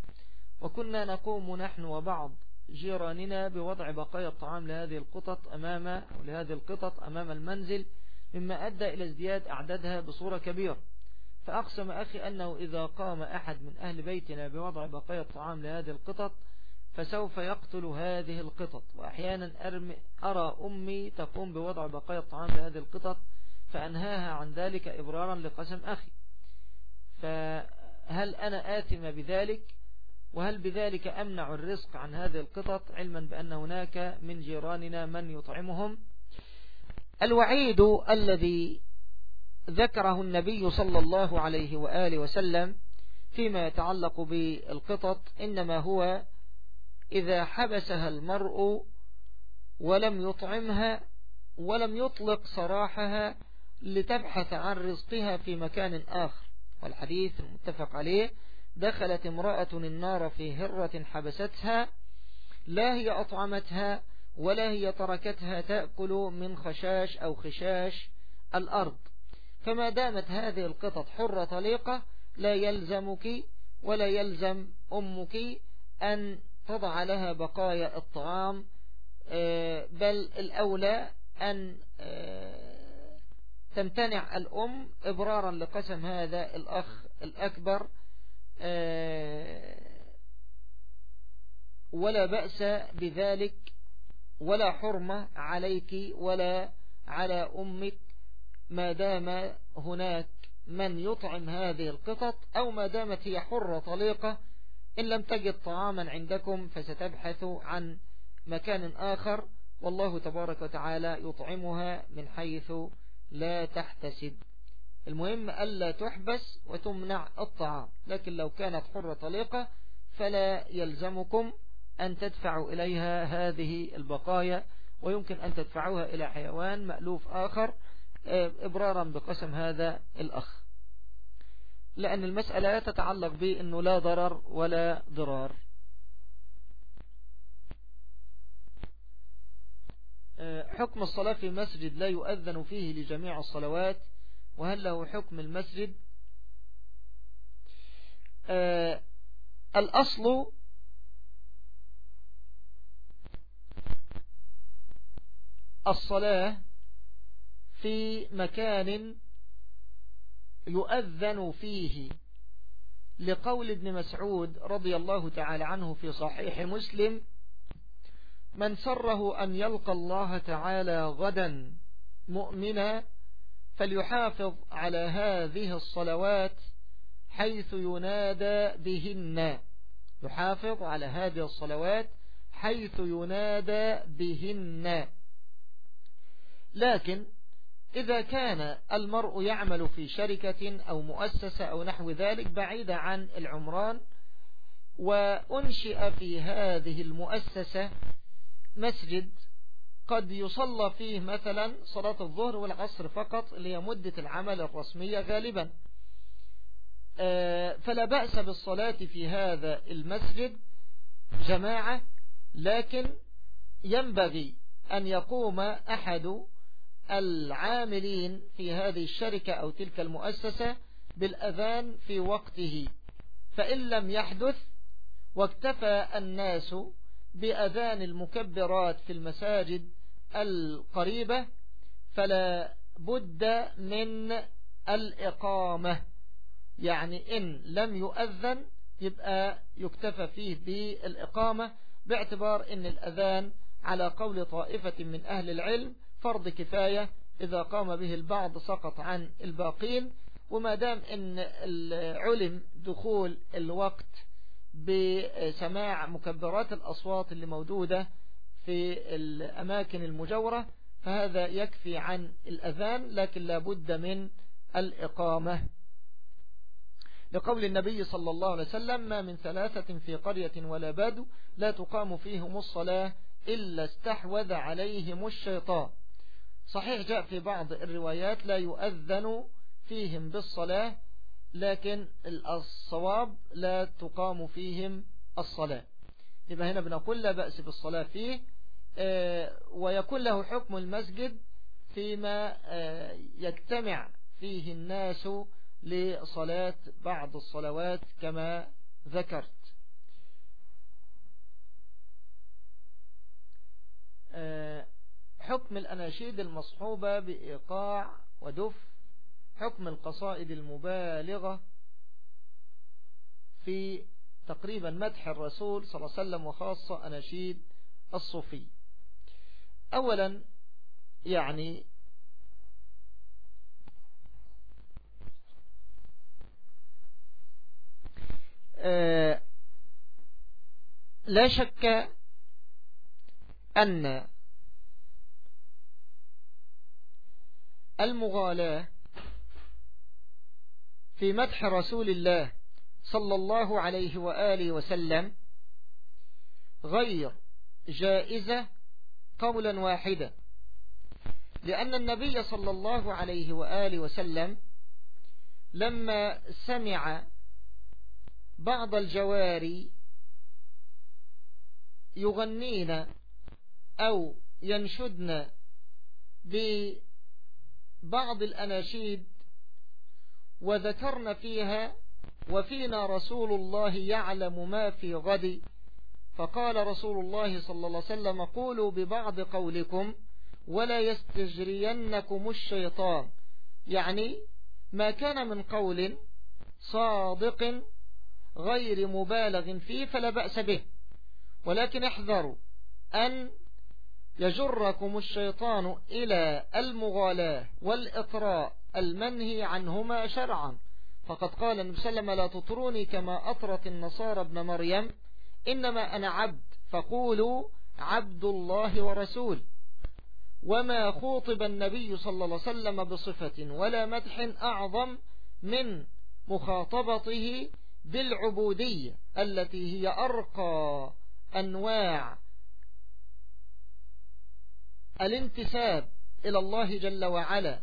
وكنا نقوم نحن وبعض جيراننا بوضع بقايا الطعام لهذه القطط أمام لهذه القطط أمام المنزل مما أدى إلى ازدياد أعدادها بصورة كبيرة. فأقسم أخي أنه إذا قام أحد من أهل بيتنا بوضع بقايا الطعام لهذه القطط فسوف يقتل هذه القطط. وأحيانا أرى أمي تقوم بوضع بقايا الطعام لهذه القطط فأنهاها عن ذلك إبرارا لقسم أخي. فهل أنا آثم بذلك؟ وهل بذلك أمنع الرزق عن هذه القطط؟ علما بأن هناك من جيراننا من يطعمهم. الوعيد الذي ذكره النبي صلى الله عليه وآله وسلم فيما يتعلق بالقطط إنما هو إذا حبسها المرء ولم يطعمها ولم يطلق سراحها لتبحث عن رزقها في مكان آخر. والحديث المتفق عليه دخلت امرأة النار في هرة حبستها لا هي أطعمتها ولا هي تركتها تأكل من خشاش أو خشاش الأرض. فما دامت هذه القطط حرة طليقة لا يلزمك ولا يلزم أمك أن تضع لها بقايا الطعام آه، بل الأولى أن آه، تمتنع الأم إبرارا لقسم هذا الأخ الأكبر آه، ولا بأس بذلك ولا حرمة عليك ولا على أمك ما دام هناك من يطعم هذه القطط أو ما دامت هي حرة طليقة إن لم تجد طعاما عندكم فستبحث عن مكان آخر. والله تبارك وتعالى يطعمها من حيث لا تحتسب. المهم ألا تحبس وتمنع الطعام لكن لو كانت حرة طليقة فلا يلزمكم أن تدفعوا إليها هذه البقايا ويمكن أن تدفعوها إلى حيوان مألوف آخر إبرارا بقسم هذا الأخ. لأن المسألة تتعلق بأنه لا ضرر ولا ضرار. حكم الصلاة في مسجد لا يؤذن فيه لجميع الصلوات. وهل له حكم المسجد؟ الأصل الصلاة في مكان يؤذن فيه لقول ابن مسعود رضي الله تعالى عنه في صحيح مسلم من سره أن يلقى الله تعالى غدا مؤمنا فليحافظ على هذه الصلوات حيث ينادى بهن. يحافظ على هذه الصلوات حيث ينادى بهن. لكن إذا كان المرء يعمل في شركة أو مؤسسة أو نحو ذلك بعيدة عن العمران وأنشئ في هذه المؤسسة مسجد قد يصلى فيه مثلا صلاة الظهر والعصر فقط اللي هي مدة العمل الرسمية غالبا. آه، فلا بأس بالصلاة في هذا المسجد جماعة لكن ينبغي أن يقوم أحد العاملين في هذه الشركة أو تلك المؤسسة بالأذان في وقته. فإن لم يحدث واكتفى الناس بأذان المكبرات في المساجد القريبة فلا بد من الإقامة. يعني إن لم يؤذن يبقى يكتفى فيه بالإقامة باعتبار أن الأذان على قول طائفة من أهل العلم فرض كفاية إذا قام به البعض سقط عن الباقين وما دام أن علم دخول الوقت بسماع مكبرات الأصوات اللي موجودة في الأماكن المجورة فهذا يكفي عن الأذان لكن لابد من الإقامة. لقول النبي صلى الله عليه وسلم ما من ثلاثة في قرية ولا بدو لا تقام فيهم الصلاة إلا استحوذ عليهم الشيطان. صحيح جاء في بعض الروايات لا يؤذن فيهم بالصلاة لكن الصواب لا تقام فيهم الصلاة. يبقى هنا بنقول لا بأس بالصلاة فيه آه، ويكون له حكم المسجد فيما آه، يجتمع فيه الناس لصلاة بعض الصلوات كما ذكرت. آه، حكم الأناشيد المصحوبة بإيقاع ودف حكم القصائد المبالغة في تقريبا مدح الرسول صلى الله عليه وسلم وخاصة أناشيد الصوفي. أولا يعني آه، لا شك أن المغالاة في مدح رسول الله صلى الله عليه وآله وسلم غير جائزة قولا واحدا لأن النبي صلى الله عليه وآله وسلم لما سمع بعض الجواري يغنين أو ينشدن ببعض الأناشيد وذكرن فيها وفينا رسول الله يعلم ما في غد. فقال رسول الله صلى الله عليه وسلم قولوا ببعض قولكم ولا يستجرينكم الشيطان. يعني ما كان من قول صادق غير مبالغ فيه فلا بأس به. ولكن احذروا أن يجركم الشيطان إلى المغالاة والإطراء المنهي عنهما شرعا. فقد قال النبي صلى الله عليه وسلم لا تطروني كما أطرت النصارى ابن مريم إنما أنا عبد فقولوا عبد الله ورسول. وما خوطب النبي صلى الله عليه وسلم بصفة ولا مدح أعظم من مخاطبته بالعبودية التي هي أرقى أنواع الانتساب إلى الله جل وعلا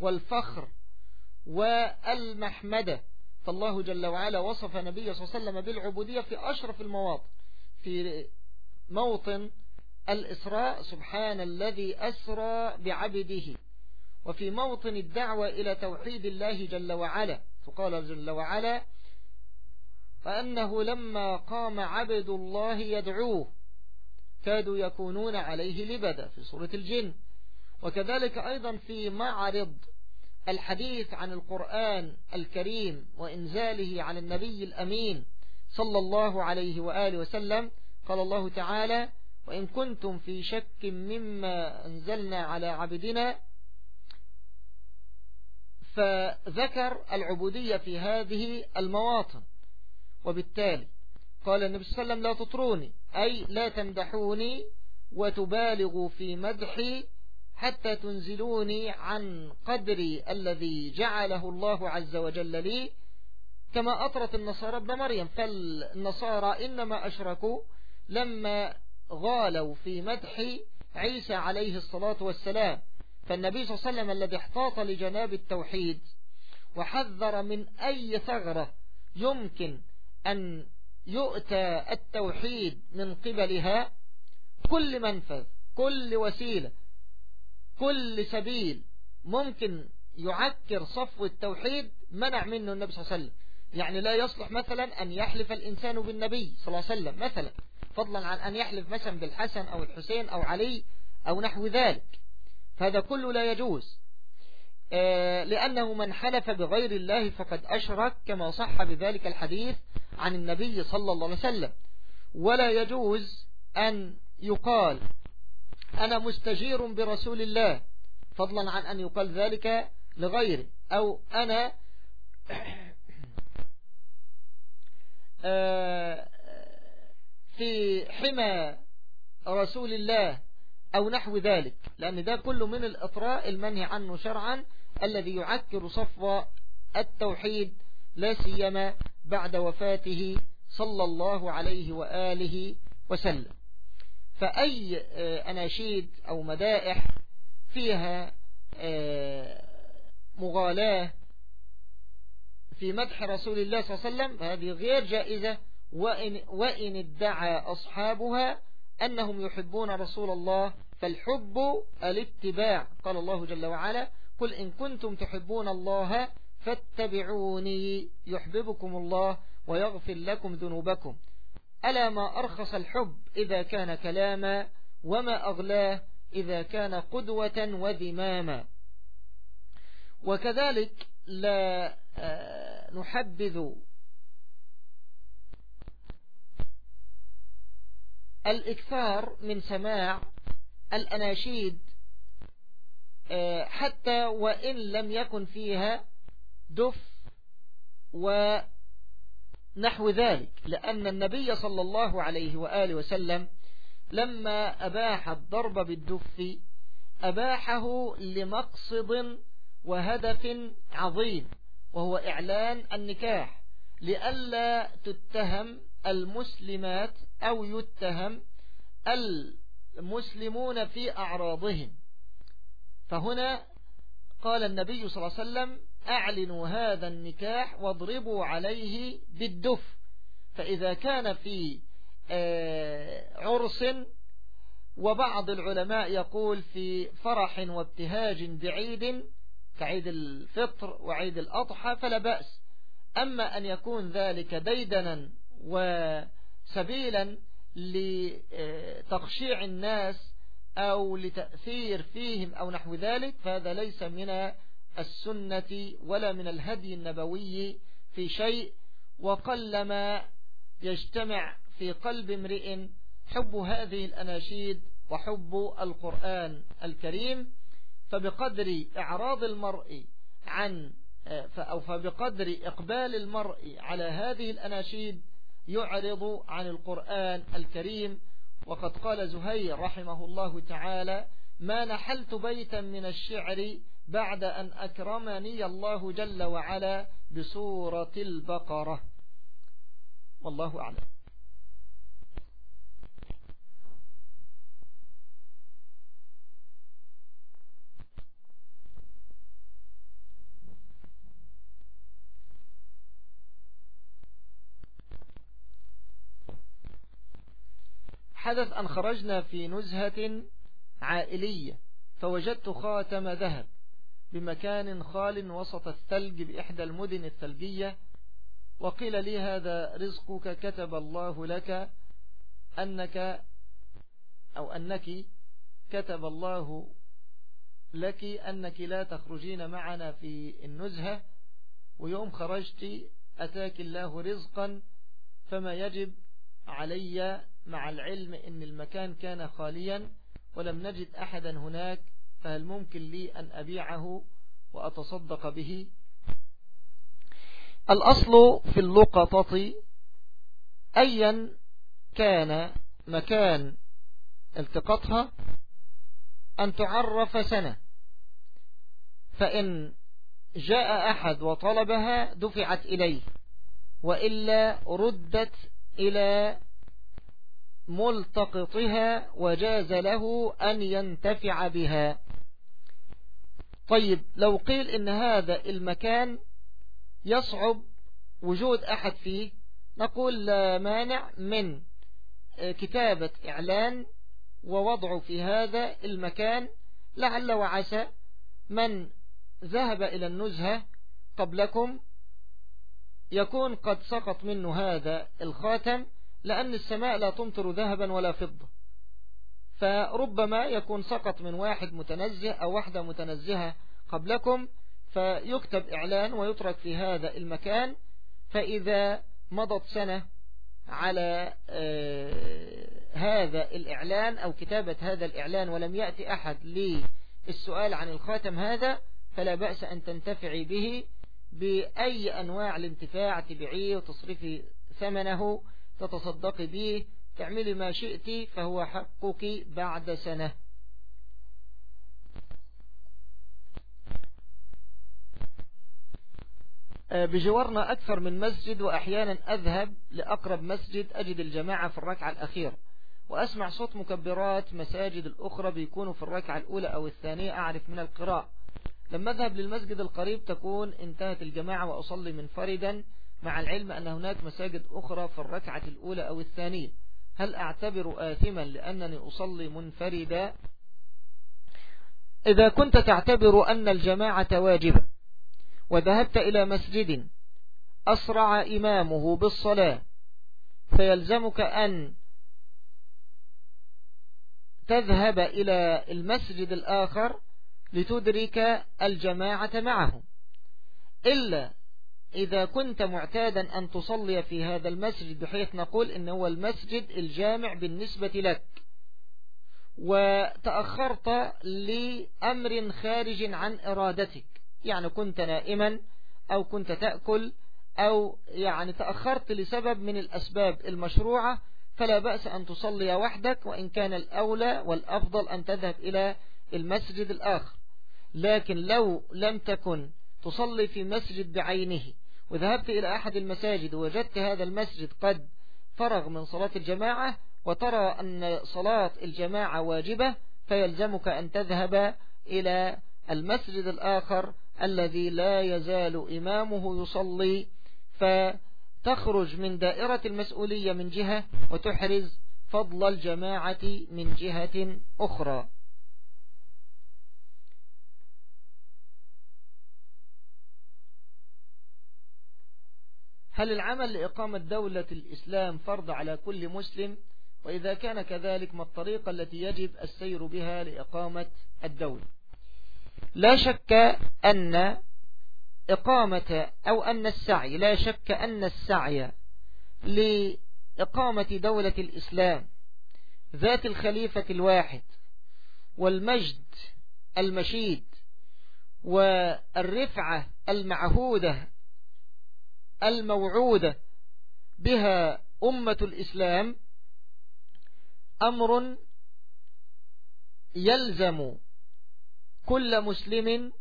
والفخر والمحمدة. فالله جل وعلا وصف نبيه صلى الله عليه وسلم بالعبودية في أشرف المواطن في موطن الإسراء سبحان الذي أسرى بعبده. وفي موطن الدعوة إلى توحيد الله جل وعلا. فقال جل وعلا فأنه لما قام عبد الله يدعوه كادوا يكونون عليه لبدا في سورة الجن. وكذلك أيضا في معرض الحديث عن القرآن الكريم وإنزاله على النبي الأمين صلى الله عليه وآله وسلم قال الله تعالى وإن كنتم في شك مما أنزلنا على عبدنا فذكر العبودية في هذه المواطن. وبالتالي قال النبي صلى الله عليه وسلم لا تطروني أي لا تمدحوني وتبالغوا في مدحي حتى تنزلوني عن قدري الذي جعله الله عز وجل لي. كما أطرت النصارى ابن مريم فالنصارى إنما أشركوا لما غالوا في مدح عيسى عليه الصلاة والسلام. فالنبي صلى الله عليه وسلم الذي احتاط لجناب التوحيد وحذر من أي ثغرة يمكن أن يؤتى التوحيد من قبلها كل منفذ كل وسيلة كل سبيل ممكن يعكر صفو التوحيد منع منه النبي صلى الله عليه وسلم. يعني لا يصلح مثلا أن يحلف الإنسان بالنبي صلى الله عليه وسلم مثلا فضلا عن أن يحلف مثلا بالحسن أو الحسين أو علي أو نحو ذلك. فهذا كله لا يجوز. لأنه من حلف بغير الله فقد أشرك كما صح بذلك الحديث عن النبي صلى الله عليه وسلم. ولا يجوز أن يقال أنا مستجير برسول الله فضلا عن أن يقال ذلك لغيره أو أنا (clears throat) آه، في حمى رسول الله أو نحو ذلك لأن ده كله من الإطراء المنهي عنه شرعا الذي يعكر صفو التوحيد لا سيما بعد وفاته صلى الله عليه وآله وسلم. فأي آه، أناشيد أو مدائح فيها آه، مغالاة في مدح رسول الله صلى الله عليه وسلم هذه غير جائزة وإن, وإن ادعى أصحابها أنهم يحبون رسول الله فالحب الاتباع. قال الله جل وعلا قل إن كنتم تحبون الله فاتبعوني يحببكم الله ويغفر لكم ذنوبكم. ألا ما أرخص الحب إذا كان كلاما وما أغلاه إذا كان قدوة وذماما. وكذلك لا آه، نحبذ الإكثار من سماع الأناشيد حتى وإن لم يكن فيها دف ونحو ذلك لأن النبي صلى الله عليه وآله وسلم لما أباح الضرب بالدف أباحه لمقصد وهدف عظيم وهو إعلان النكاح لئلا تتهم المسلمات أو يتهم المسلمون في أعراضهم. فهنا قال النبي صلى الله عليه وسلم أعلنوا هذا النكاح واضربوا عليه بالدف. فإذا كان في آه، عرس وبعض العلماء يقول في فرح وابتهاج بعيد كعيد الفطر وعيد الأضحى فلا بأس. أما أن يكون ذلك ديدنا وسبيلا لتقشيع الناس أو لتأثير فيهم أو نحو ذلك فهذا ليس من السنة ولا من الهدي النبوي في شيء وقلما يجتمع في قلب امرئ حب هذه الأناشيد وحب القرآن الكريم. فبقدر إعراض المرء عن أو فبقدر إقبال المرء على هذه الأناشيد يعرض عن القرآن الكريم وقد قال زهير رحمه الله تعالى ما نحلت بيتا من الشعر بعد أن أكرمني الله جل وعلا بسورة البقرة. والله أعلم. حدث أن خرجنا في نزهة عائلية فوجدت خاتم ذهب بمكان خال وسط الثلج بإحدى المدن الثلجية وقيل لي هذا رزقك كتب الله لك أنك أو أنك كتب الله لك أنك لا تخرجين معنا في النزهة ويوم خرجت أتاك الله رزقا فما يجب علي مع العلم أن المكان كان خاليا ولم نجد أحدا هناك فهل ممكن لي أن أبيعه وأتصدق به؟ الأصل في اللقطة أيا كان مكان التقطها أن تعرف سنة فإن جاء أحد وطلبها دفعت إليه وإلا ردت إلى ملتقطها وجاز له أن ينتفع بها. طيب لو قيل إن هذا المكان يصعب وجود أحد فيه نقول لا مانع من كتابة إعلان ووضعه في هذا المكان. لعل وعسى من ذهب إلى النزهة قبلكم يكون قد سقط منه هذا الخاتم. لأن السماء لا تمطر ذهبا ولا فضة. فربما يكون سقط من واحد متنزه أو واحدة متنزهة قبلكم فيكتب إعلان ويترك في هذا المكان. فإذا مضت سنة على آه، هذا الإعلان أو كتابة هذا الإعلان ولم يأتي أحد للسؤال عن الخاتم هذا فلا بأس أن تنتفعي به بأي أنواع الانتفاع تبيعيه وتصرفي ثمنه. تتصدقي به تعملي ما شئت فهو حقك بعد سنة. آه، بجوارنا أكثر من مسجد وأحيانا أذهب لأقرب مسجد أجد الجماعة في الركعة الأخيرة وأسمع صوت مكبرات مساجد الأخرى بيكونوا في الركعة الأولى أو الثانية أعرف من القراء لما أذهب للمسجد القريب تكون انتهت الجماعة وأصلي منفردا مع العلم أن هناك مساجد أخرى في الركعة الأولى أو الثانية. هل أعتبر آثما لأنني أصلي منفردا؟ إذا كنت تعتبر أن الجماعة واجبة وذهبت إلى مسجد أسرع إمامه بالصلاة فيلزمك أن تذهب إلى المسجد الآخر لتدرك الجماعة معهم إلا إذا كنت معتادا أن تصلي في هذا المسجد بحيث نقول إن هو المسجد الجامع بالنسبة لك. وتأخرت لأمر خارج عن إرادتك. يعني كنت نائما أو كنت تأكل أو يعني تأخرت لسبب من الأسباب المشروعة فلا بأس أن تصلي وحدك وإن كان الأولى والأفضل أن تذهب إلى المسجد الآخر. لكن لو لم تكن تصلي في مسجد بعينه. وذهبت إلى أحد المساجد ووجدت هذا المسجد قد فرغ من صلاة الجماعة وترى أن صلاة الجماعة واجبة فيلزمك أن تذهب إلى المسجد الآخر الذي لا يزال إمامه يصلي. فتخرج من دائرة المسؤولية من جهة وتحرز فضل الجماعة من جهة أخرى. هل العمل لإقامة دولة الإسلام فرض على كل مسلم؟ وإذا كان كذلك ما الطريقة التي يجب السير بها لإقامة الدولة؟ لا شك أن إقامة أو أن السعي لا شك أن السعي لإقامة دولة الإسلام ذات الخليفة الواحد والمجد المشيد والرفعة المعهودة الموعودة بها أمة الإسلام أمر يلزم كل مسلم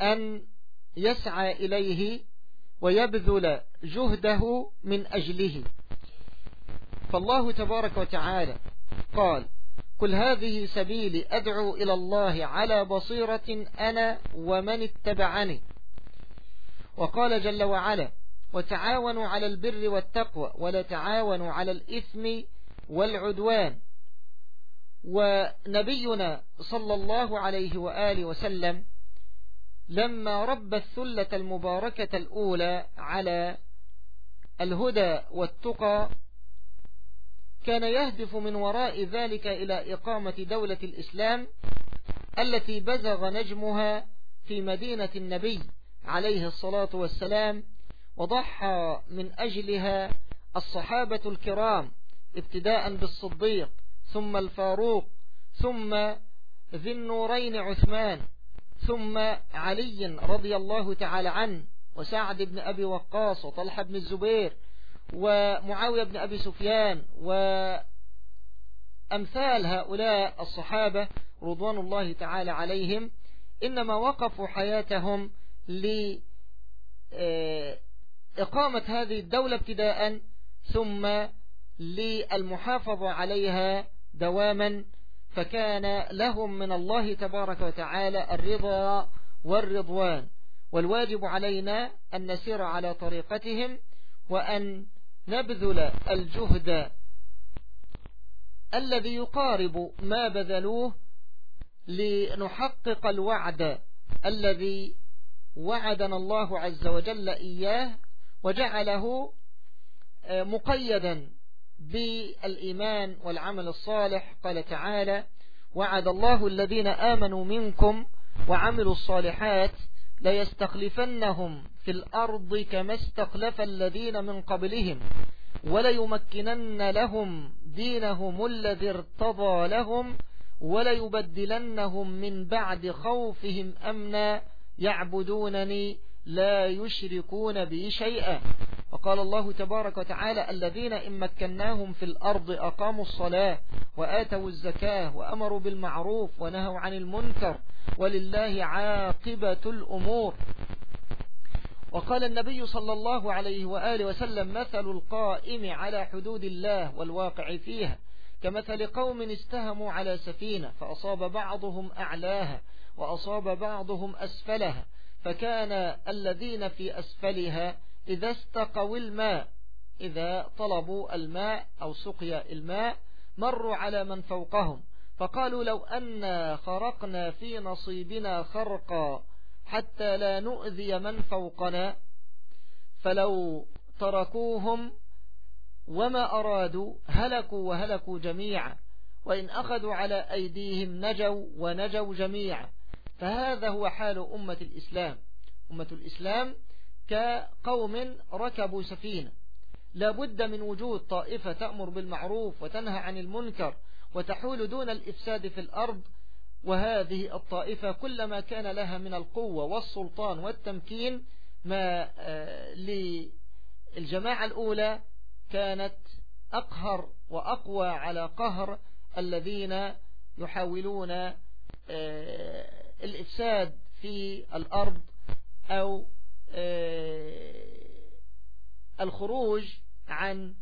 أن يسعى إليه ويبذل جهده من أجله. فالله تبارك وتعالى قال كل هذه سبيلي أدعو إلى الله على بصيرة أنا ومن اتبعني. وقال جل وعلا وتعاونوا على البر والتقوى ولا تعاونوا على الإثم والعدوان. ونبينا صلى الله عليه وآله وسلم لما ربى الثلة المباركة الأولى على الهدى والتقى كان يهدف من وراء ذلك إلى إقامة دولة الإسلام التي بزغ نجمها في مدينة النبي عليه الصلاة والسلام وضحى من أجلها الصحابة الكرام ابتداء بالصديق ثم الفاروق ثم ذي النورين عثمان ثم علي رضي الله تعالى عنه وسعد بن أبي وقاص وطلحة بن الزبير ومعاوية بن أبي سفيان وأمثال هؤلاء الصحابة رضوان الله تعالى عليهم إنما وقفوا حياتهم لإقامة هذه الدولة ابتداء ثم للمحافظة عليها دواما فكان لهم من الله تبارك وتعالى الرضا والرضوان. والواجب علينا أن نسير على طريقتهم وأن نبذل الجهد الذي يقارب ما بذلوه لنحقق الوعد الذي وعدنا الله عز وجل إياه وجعله آه، مقيدا بالإيمان والعمل الصالح. قال تعالى وعد الله الذين آمنوا منكم وعملوا الصالحات ليستخلفنهم في الأرض كما استخلف الذين من قبلهم وليمكنن لهم دينهم الذي ارتضى لهم وليبدلنهم من بعد خوفهم أمنا. يعبدونني لا يشركون بي شيئا. وقال الله تبارك وتعالى الذين إن مكناهم في الأرض أقاموا الصلاة وآتوا الزكاة وأمروا بالمعروف ونهوا عن المنكر ولله عاقبة الأمور. وقال النبي صلى الله عليه وآله وسلم مثل القائم على حدود الله والواقع فيها كمثل قوم استهموا على سفينة فأصاب بعضهم أعلاها وأصاب بعضهم أسفلها فكان الذين في أسفلها إذا استقوا الماء إذا طلبوا الماء أو سقيا الماء مروا على من فوقهم. فقالوا لو أن خرقنا في نصيبنا خرقا حتى لا نؤذي من فوقنا فلو تركوهم وما أرادوا هلكوا وهلكوا جميعا وإن أخذوا على أيديهم نجوا ونجوا جميعا. فهذا هو حال أمة الإسلام. أمة الإسلام كقوم ركبوا سفينة. لابد من وجود طائفة تأمر بالمعروف وتنهى عن المنكر وتحول دون الإفساد في الأرض وهذه الطائفة كلما كان لها من القوة والسلطان والتمكين ما آه، للجماعة الأولى كانت أقهر وأقوى على قهر الذين يحاولون آه، الإفساد في الأرض أو آه، الخروج عن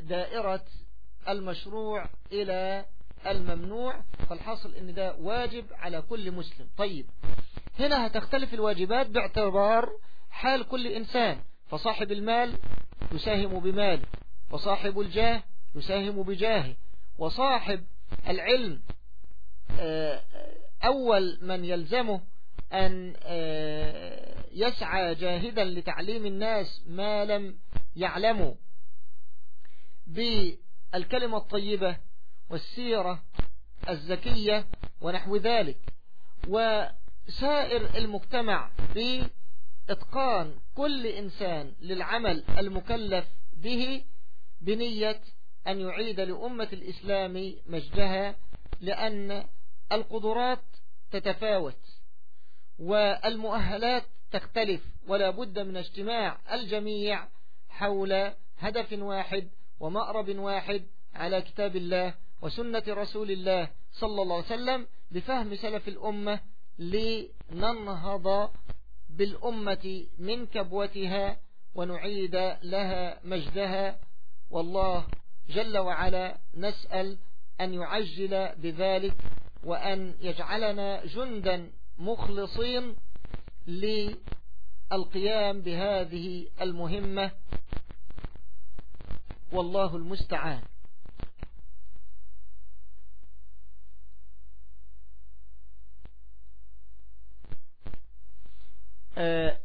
دائرة المشروع إلى الممنوع فالحاصل إن ده واجب على كل مسلم. طيب هنا هتختلف الواجبات باعتبار حال كل إنسان. فصاحب المال يساهم بماله وصاحب الجاه يساهم بجاهه وصاحب العلم آه، أول من يلزمه أن آه، يسعى جاهدا لتعليم الناس ما لم يعلموا بالكلمة الطيبة والسيرة الزكية ونحو ذلك. وسائر المجتمع بإتقان كل إنسان للعمل المكلف به بنية أن يعيد لأمة الإسلام مجدها لأن القدرات تتفاوت والمؤهلات تختلف ولا بد من اجتماع الجميع حول هدف واحد ومأرب واحد على كتاب الله وسنة رسول الله صلى الله عليه وسلم بفهم سلف الأمة لننهض بالأمة من كبوتها ونعيد لها مجدها. والله جل وعلا نسأل أن يعجل بذلك وأن يجعلنا جندا مخلصين للقيام بهذه المهمة. والله المستعان. آه،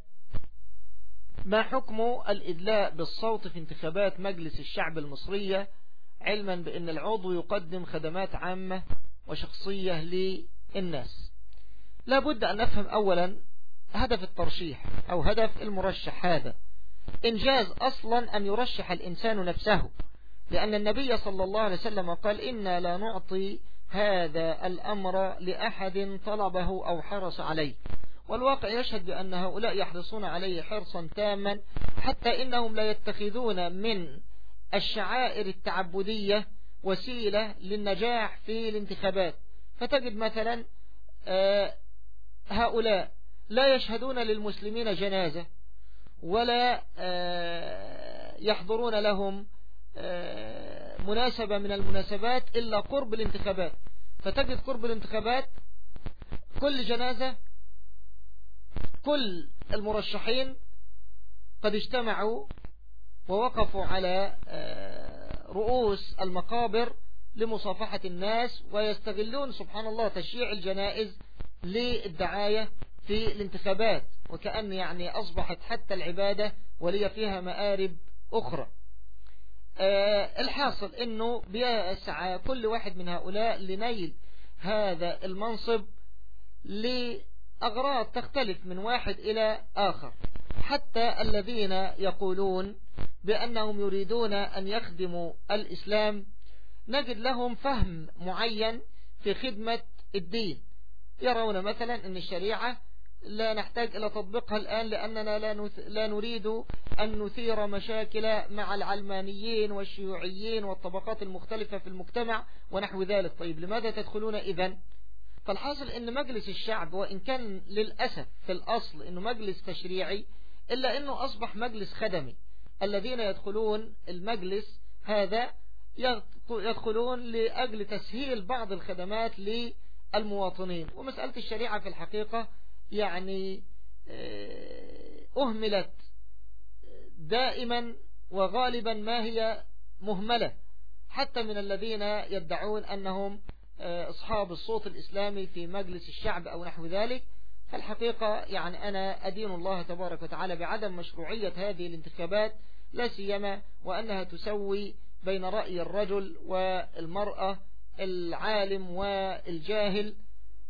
ما حكم الإدلاء بالصوت في انتخابات مجلس الشعب المصرية؟ علما بأن العضو يقدم خدمات عامة. وشخصية للناس. لابد أن نفهم أولا هدف الترشيح أو هدف المرشح هذا. إنجاز أصلا أن يرشح الإنسان نفسه لأن النبي صلى الله عليه وسلم قال إنا لا نعطي هذا الأمر لأحد طلبه أو حرص عليه. والواقع يشهد بأن هؤلاء يحرصون عليه حرصا تاما حتى إنهم لا يتخذون من الشعائر التعبدية وسيلة للنجاح في الانتخابات. فتجد مثلا آه، هؤلاء لا يشهدون للمسلمين جنازة ولا آه، يحضرون لهم آه، مناسبة من المناسبات إلا قرب الانتخابات. فتجد قرب الانتخابات كل جنازة كل المرشحين قد اجتمعوا ووقفوا على رؤوس المقابر لمصافحة الناس ويستغلون سبحان الله تشييع الجنائز للدعاية في الانتخابات. وكأن يعني أصبحت حتى العبادة ولي فيها مآرب أخرى. آه، الحاصل أنه بيسعى كل واحد من هؤلاء لنيل هذا المنصب لأغراض تختلف من واحد إلى آخر. حتى الذين يقولون بأنهم يريدون أن يخدموا الإسلام نجد لهم فهم معين في خدمة الدين. يرون مثلا أن الشريعة لا نحتاج إلى تطبيقها الآن لأننا لا, لا نريد أن نثير مشاكل مع العلمانيين والشيوعيين والطبقات المختلفة في المجتمع ونحو ذلك. طيب لماذا تدخلون إذن فالحاصل أن مجلس الشعب وإن كان للأسف في الأصل أنه مجلس تشريعي إلا أنه أصبح مجلس خدمي. الذين يدخلون المجلس هذا يدخلون لأجل تسهيل بعض الخدمات للمواطنين. ومسألة الشريعة في الحقيقة يعني آه، أهملت دائما وغالبا ما هي مهملة. حتى من الذين يدعون أنهم آه، أصحاب الصوت الإسلامي في مجلس الشعب أو نحو ذلك فالحقيقة يعني أنا أدين الله تبارك وتعالى بعدم مشروعية هذه الانتخابات لا سيما وأنها تسوي بين رأي الرجل والمرأة العالم والجاهل.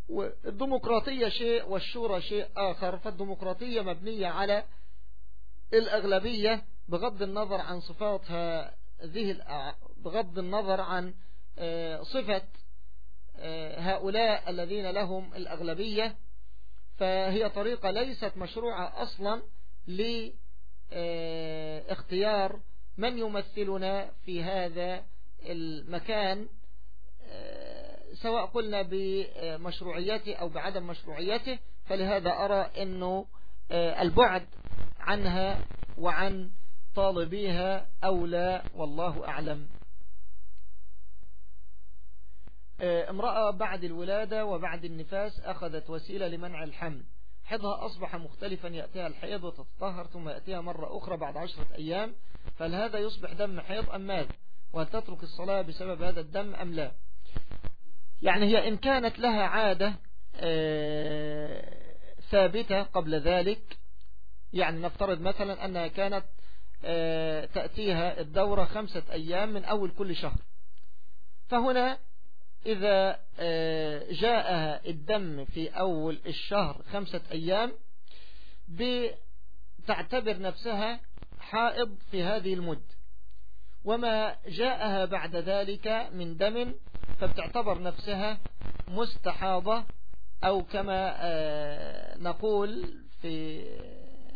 والديمقراطية شيء والشورى شيء آخر. فالديمقراطية مبنية على الأغلبية بغض النظر عن صفاتها ذه بغض النظر عن آه، صفة آه، هؤلاء الذين لهم الأغلبية. فهي طريقة ليست مشروعة أصلا لاختيار من يمثلنا في هذا المكان سواء قلنا بمشروعيته أو بعدم مشروعيته فلهذا أرى أنه البعد عنها وعن طالبيها أولى والله أعلم آه، امرأة بعد الولادة وبعد النفاس أخذت وسيلة لمنع الحمل. حيضها أصبح مختلفا يأتيها الحيض وتتطهر ثم يأتيها مرة أخرى بعد عشرة أيام. فهل هذا يصبح دم حيض أم ماذا وهل تترك الصلاة بسبب هذا الدم أم لا؟ يعني هي إن كانت لها عادة آه، ثابتة قبل ذلك يعني نفترض مثلا أنها كانت آه، تأتيها الدورة خمسة أيام من أول كل شهر. فهنا إذا آه، جاءها الدم في أول الشهر خمسة أيام بتعتبر نفسها حائض في هذه المد. وما جاءها بعد ذلك من دم فبتعتبر نفسها مستحاضة أو كما آه، نقول في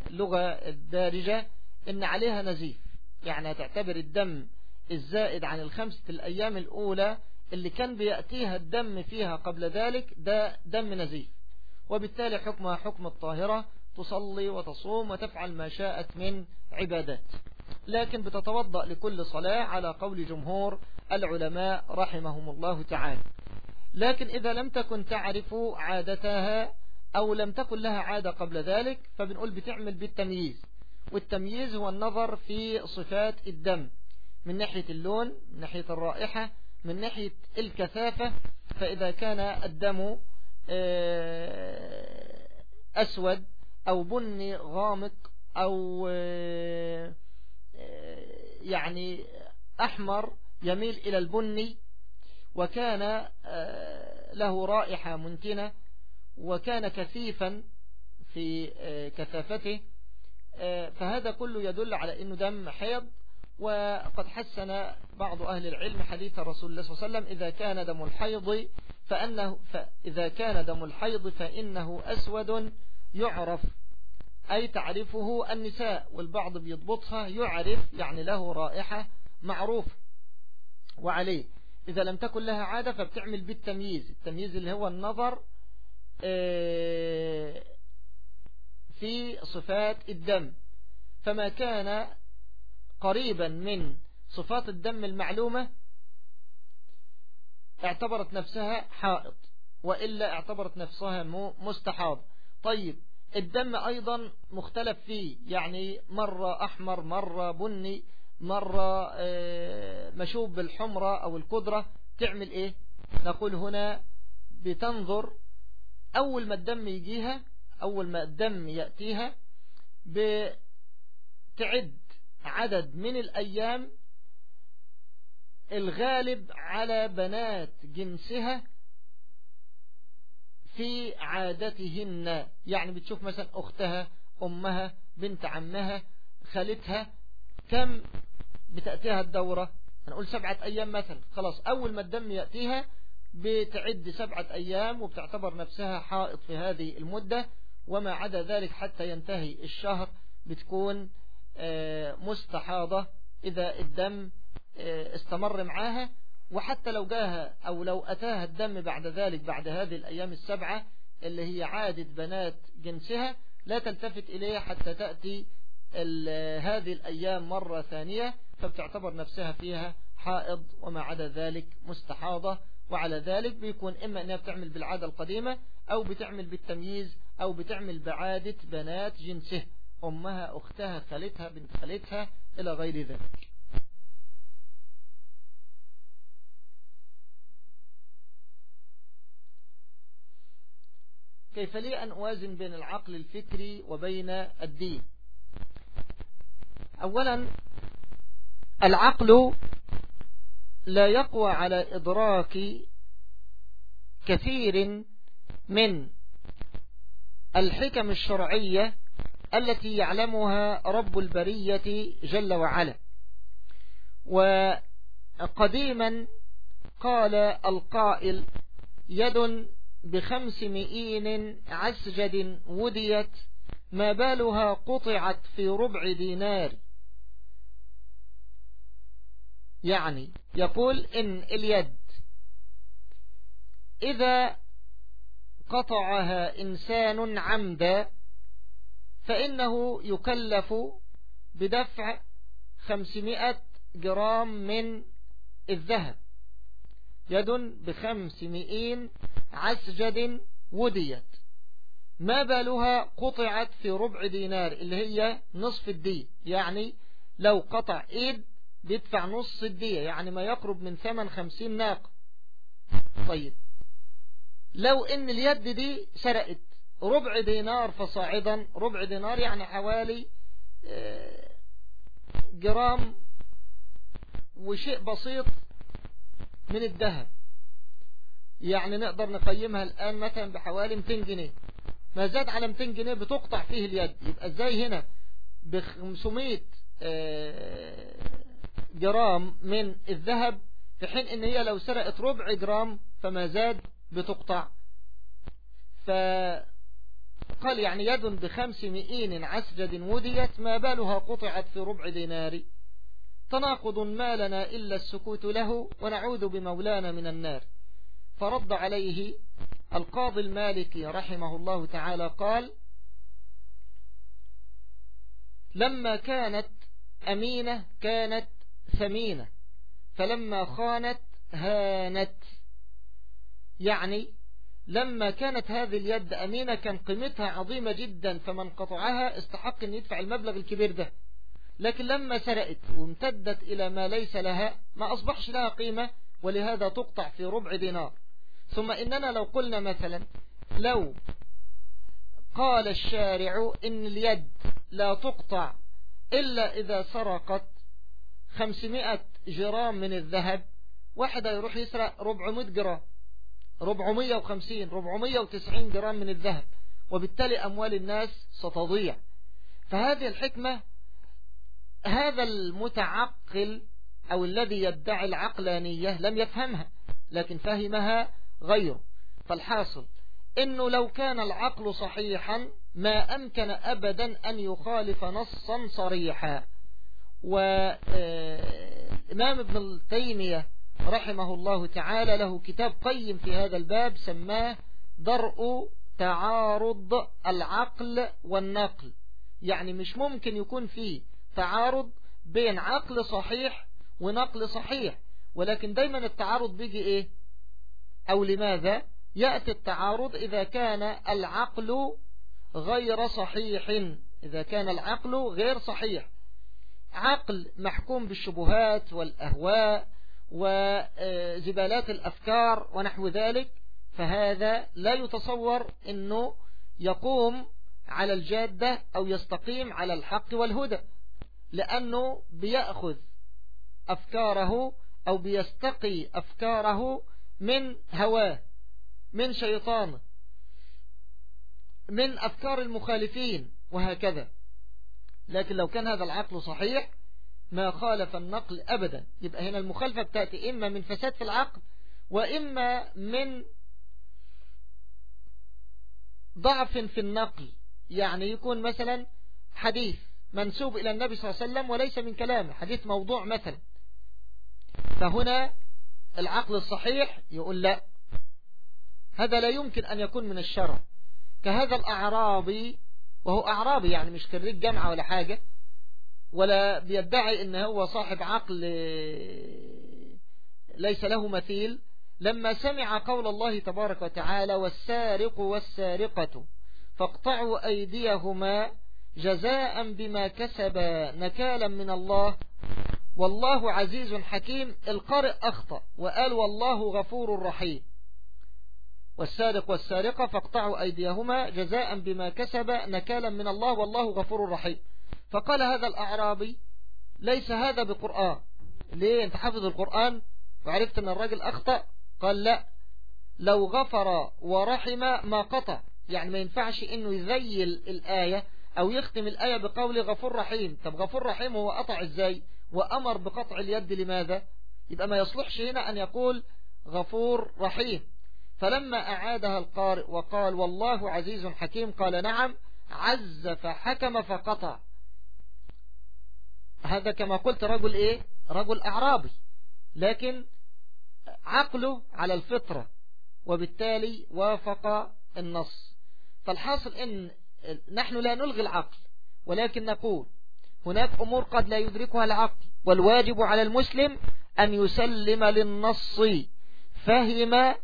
اللغة الدارجة إن عليها نزيف. يعني تعتبر الدم الزائد عن الخمسة الأيام الأولى اللي كان بيأتيها الدم فيها قبل ذلك ده دم نزيف وبالتالي حكمها حكم الطاهرة تصلي وتصوم وتفعل ما شاءت من عبادات. لكن بتتوضأ لكل صلاة على قول جمهور العلماء رحمهم الله تعالى. لكن إذا لم تكن تعرف عادتها أو لم تكن لها عادة قبل ذلك فبنقول بتعمل بالتمييز. والتمييز هو النظر في صفات الدم. من ناحية اللون من ناحية الرائحة من ناحية الكثافة فإذا كان الدم آه، أسود أو بني غامق أو يعني أحمر يميل إلى البني وكان له رائحة منتنة وكان كثيفا في كثافته فهذا كله يدل على أنه دم حيض وقد حسن بعض أهل العلم حديث رسول الله صلى الله عليه وسلم إذا كان دم الحيض فأنه فإذا كان دم الحيض فإنه أسود يعرف أي تعرفه النساء والبعض بيضبطها يعرف يعني له رائحة معروف وعليه. إذا لم تكن لها عادة فبتعمل بالتمييز التمييز اللي هو النظر آه، في صفات الدم. فما كان قريبا من صفات الدم المعلومة اعتبرت نفسها حائط وإلا اعتبرت نفسها مستحاض طيب الدم أيضا مختلف فيه يعني مرة أحمر مرة بني مرة آه، مشوب بالحمرة أو الكدرة. تعمل إيه؟ نقول هنا بتنظر أول ما الدم يجيها أول ما الدم يأتيها بتعد عدد من الأيام الغالب على بنات جنسها في عادتهن. يعني بتشوف مثلا أختها أمها بنت عمها خالتها كم بتأتيها الدورة؟ هنقول سبعة أيام مثلا. خلاص أول ما الدم يأتيها بتعد سبعة أيام وبتعتبر نفسها حائط في هذه المدة وما عدا ذلك حتى ينتهي الشهر بتكون مستحاضة إذا الدم آه، استمر معاها وحتى لو جاها أو لو أتاها الدم بعد ذلك بعد هذه الأيام السبعة اللي هي عادة بنات جنسها لا تلتفت إليها حتى تأتي هذه الأيام مرة ثانية فبتعتبر نفسها فيها حائض وما عدا ذلك مستحاضة. وعلى ذلك بيكون إما أنها بتعمل بالعادة القديمة أو بتعمل بالتمييز أو بتعمل بعادة بنات جنسه أمها أختها خالتها بنت خالتها إلى غير ذلك. كيف لي أن أوازن بين العقل الفكري وبين الدين؟ أولا العقل لا يقوى على إدراك كثير من الحكم الشرعية التي يعلمها رب البرية جل وعلا. وقديما قال القائل يد بخمس مئين عسجد وديت ما بالها قطعت في ربع دينار. يعني يقول إن اليد إذا قطعها إنسان عمدا فإنه يكلف بدفع خمسمائة جرام من الذهب. يد بخمسمائين عسجد وديت. ما بالها قطعت في ربع دينار اللي هي نصف الدية يعني لو قطع إيد بيدفع نص الدية يعني ما يقرب من ثمن خمسين ناقة طيب لو إن اليد دي سرقت ربع دينار فصاعدا ربع دينار يعني حوالي آه، جرام وشيء بسيط من الذهب. يعني نقدر نقيمها الآن مثلا بحوالي 200 جنيه. ما زاد على 200 جنيه بتقطع فيه اليد. يبقى إزاي هنا؟ ب 500 آه، جرام من الذهب في حين إن هي لو سرقت ربع جرام فما زاد بتقطع. فقال يعني يد بخمس مئين عسجد وديت ما بالها قطعت في ربع دينار. تناقض ما لنا إلا السكوت له ونعوذ بمولانا من النار. فرد عليه القاضي المالكي رحمه الله تعالى قال لما كانت أمينة كانت ثمينة فلما خانت هانت. يعني لما كانت هذه اليد أمينة كان قيمتها عظيمة جدا فمن قطعها استحق أن يدفع المبلغ الكبير ده. لكن لما سرقت وامتدت إلى ما ليس لها ما أصبحش لها قيمة ولهذا تقطع في ربع دينار. ثم إننا لو قلنا مثلا لو قال الشارع إن اليد لا تقطع إلا إذا سرقت خمسمائة جرام من الذهب واحد يروح يسرق ربعمائة جرام. ربعمية وخمسين ربعمية وتسعين جرام من الذهب وبالتالي أموال الناس ستضيع. فهذه الحكمة هذا المتعقل أو الذي يدعي العقلانية لم يفهمها لكن فهمها غيره. فالحاصل إنه لو كان العقل صحيحا ما أمكن أبدا أن يخالف نصا صريحا. وإمام ابن التيمية رحمه الله تعالى له كتاب قيم في هذا الباب سماه درء تعارض العقل والنقل. يعني مش ممكن يكون فيه تعارض بين عقل صحيح ونقل صحيح ولكن دايما التعارض بيجي إيه؟ أو لماذا؟ يأتي التعارض إذا كان العقل غير صحيح. إذا كان العقل غير صحيح. عقل محكوم بالشبهات والأهواء وزبالات الأفكار ونحو ذلك فهذا لا يتصور إنه يقوم على الجادة أو يستقيم على الحق والهدى لأنه بيأخذ أفكاره أو بيستقي أفكاره من هواه من شيطانه من أفكار المخالفين وهكذا. لكن لو كان هذا العقل صحيح ما خالف النقل ابدا. يبقى هنا المخالفة بتأتي إما من فساد في العقل وإما من ضعف في النقل. يعني يكون مثلا حديث منسوب إلى النبي صلى الله عليه وسلم وليس من كلامه. حديث موضوع مثلا. فهنا العقل الصحيح يقول لا. هذا لا يمكن أن يكون من الشرع. كهذا الأعرابي وهو أعرابي يعني مش خريج جامعة ولا حاجة ولا بيدعي إن هو صاحب عقل ليس له مثيل. لما سمع قول الله تبارك وتعالى والسارق والسارقة فاقطعوا أيديهما جزاء بما كسبا نكالا من الله. والله عزيز حكيم القارئ أخطأ وقال والله غفور رحيم. والسارق والسارقة فاقطعوا أيديهما جزاء بما كسب نكالا من الله. والله غفور رحيم. فقال هذا الأعرابي ليس هذا بقرآن. ليه؟ أنت حافظ القرآن؟ وعرفت أن الراجل أخطأ؟ قال لا. لو غفر ورحم ما قطع. يعني ما ينفعش إنه يذيل الآية أو يختم الآية بقول غفور رحيم. طب غفور رحيم هو قطع إزاي؟ وأمر بقطع اليد لماذا؟ يبقى ما يصلحش هنا أن يقول غفور رحيم. فلما أعادها القارئ وقال والله عزيز حكيم قال نعم عز فحكم فقطع. هذا كما قلت رجل إيه؟ رجل أعرابي. لكن عقله على الفطرة وبالتالي وافق النص. فالحاصل إن نحن لا نلغي العقل ولكن نقول هناك أمور قد لا يدركها العقل والواجب على المسلم أن يسلم للنص فهم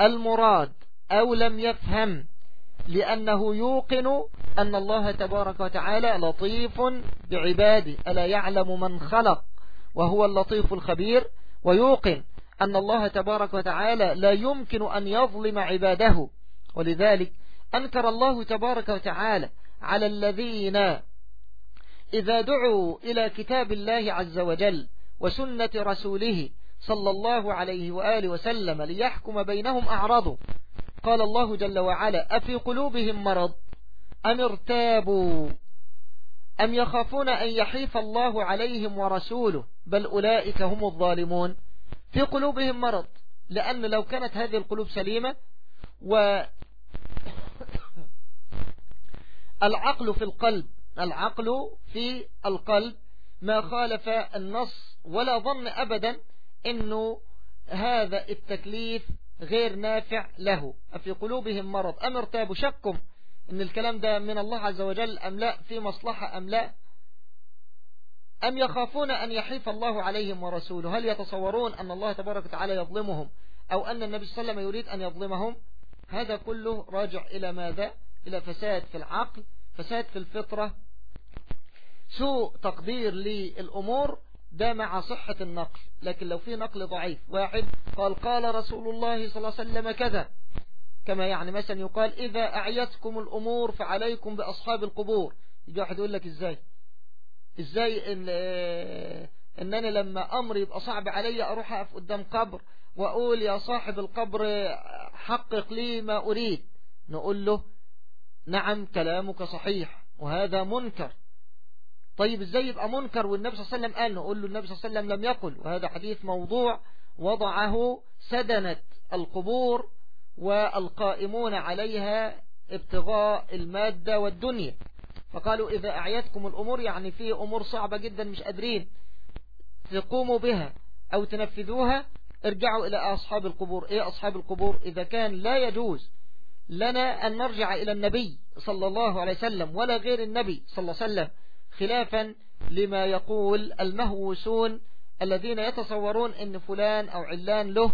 المراد أو لم يفهم. لأنه يوقن أن الله تبارك وتعالى لطيف بعباده. ألا يعلم من خلق؟ وهو اللطيف الخبير. ويوقن أن الله تبارك وتعالى لا يمكن أن يظلم عباده. ولذلك أنكر الله تبارك وتعالى على الذين إذا دعوا إلى كتاب الله عز وجل وسنة رسوله صلى الله عليه وآله وسلم ليحكم بينهم أعرضوا قال الله جل وعلا أفي قلوبهم مرض؟ أم ارتابوا؟ أم يخافون أن يحيف الله عليهم ورسوله؟ بل أولئك هم الظالمون. في قلوبهم مرض لأن لو كانت هذه القلوب سليمة و (coughs) العقل في القلب العقل في القلب ما خالف النص ولا ظن أبدا أنه هذا التكليف غير نافع له. أفي قلوبهم مرض. أم ارتابوا شكم أن الكلام ده من الله عز وجل أم لا؟ في مصلحة أم لا؟ أم يخافون أن يحيف الله عليهم ورسوله؟ هل يتصورون أن الله تبارك وتعالى يظلمهم؟ أو أن النبي صلى الله عليه وسلم يريد أن يظلمهم؟ هذا كله راجع إلى ماذا؟ إلى فساد في العقل فساد في الفطرة. سوء تقدير للأمور ده مع صحة النقل لكن لو في نقل ضعيف واحد قال قال رسول الله صلى الله عليه وسلم كذا. كما يعني مثلا يقال إذا أعيتكم الأمور فعليكم بأصحاب القبور. يجي واحد يقول لك إزاي؟ إزاي إن آه، إنني لما أمر يبقى صعب علي أروح أقف قدام قبر وأقول يا صاحب القبر حقق لي ما أريد. نقول له نعم كلامك صحيح وهذا منكر. طيب إزاي يبقى منكر والنبي صلى الله عليه وسلم قال نقول له النبي صلى الله عليه وسلم لم يقل. وهذا حديث موضوع وضعه سدنة القبور والقائمون عليها ابتغاء المادة والدنيا. فقالوا إذا أعيتكم الأمور يعني في أمور صعبة جدا مش قادرين تقوموا بها أو تنفذوها ارجعوا إلى أصحاب القبور. إيه أصحاب القبور؟ إذا كان لا يجوز لنا أن نرجع إلى النبي صلى الله عليه وسلم ولا غير النبي صلى الله عليه وسلم. خلافا لما يقول المهووسون الذين يتصورون إن فلان أو علان له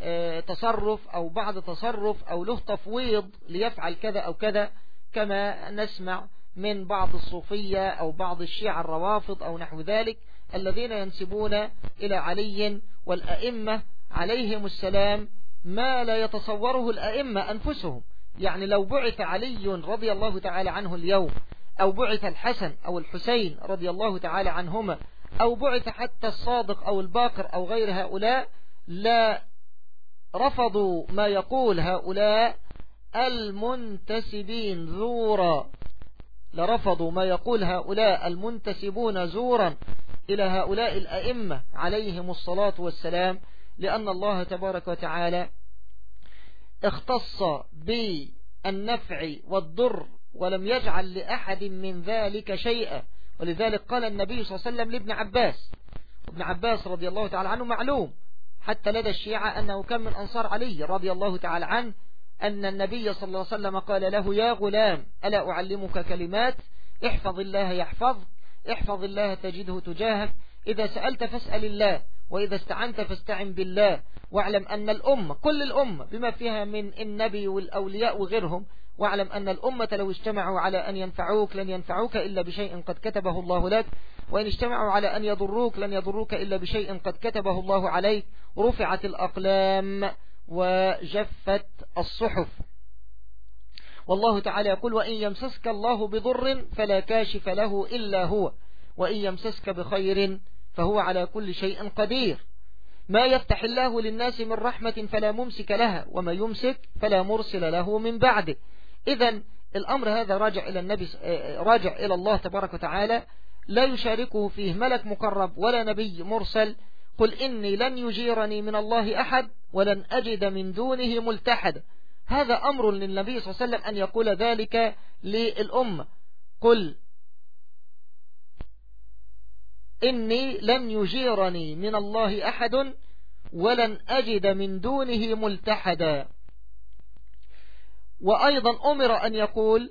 آه، تصرف أو بعض تصرف أو له تفويض ليفعل كذا أو كذا كما نسمع من بعض الصوفية أو بعض الشيع الروافض أو نحو ذلك الذين ينسبون إلى علي والأئمة عليهم السلام ما لا يتصوره الأئمة أنفسهم. يعني لو بعث علي رضي الله تعالى عنه اليوم أو بعث الحسن أو الحسين رضي الله تعالى عنهما أو بعث حتى الصادق أو الباقر أو غير هؤلاء لا رفضوا ما يقول هؤلاء المنتسبين زورا. لرفضوا ما يقول هؤلاء المنتسبون زورا إلى هؤلاء الأئمة عليهم الصلاة والسلام لأن الله تبارك وتعالى اختص بالنفع والضر ولم يجعل لأحد من ذلك شيئا. ولذلك قال النبي صلى الله عليه وسلم لابن عباس ابن عباس رضي الله تعالى عنه معلوم حتى لدى الشيعة أنه كان من أنصار علي رضي الله تعالى عنه أن النبي صلى الله عليه وسلم قال له يا غلام ألا أعلمك كلمات؟ احفظ الله يحفظك احفظ الله تجده تجاهك إذا سألت فاسأل الله وإذا استعنت فاستعن بالله واعلم أن الأمة كل الأمة بما فيها من النبي والأولياء وغيرهم واعلم أن الأمة لو اجتمعوا على أن ينفعوك لن ينفعوك إلا بشيء قد كتبه الله لك وإن اجتمعوا على أن يضروك لن يضروك إلا بشيء قد كتبه الله عليك. رفعت الأقلام وجفت الصحف. والله تعالى يقول وإن يمسسك الله بضر فلا كاشف له إلا هو وإن يمسسك بخير فهو على كل شيء قدير. ما يفتح الله للناس من رحمة فلا ممسك لها وما يمسك فلا مرسل له من بعده. إذا الأمر هذا راجع إلى النبي راجع إلى الله تبارك وتعالى. لا يشاركه فيه ملك مقرب ولا نبي مرسل. قل إني لن يجيرني من الله أحد ولن أجد من دونه ملتحد. هذا أمر للنبي صلى الله عليه وسلم أن يقول ذلك للأمة. قل إني لن يجيرني من الله أحد ولن أجد من دونه ملتحدا. وأيضا أمر أن يقول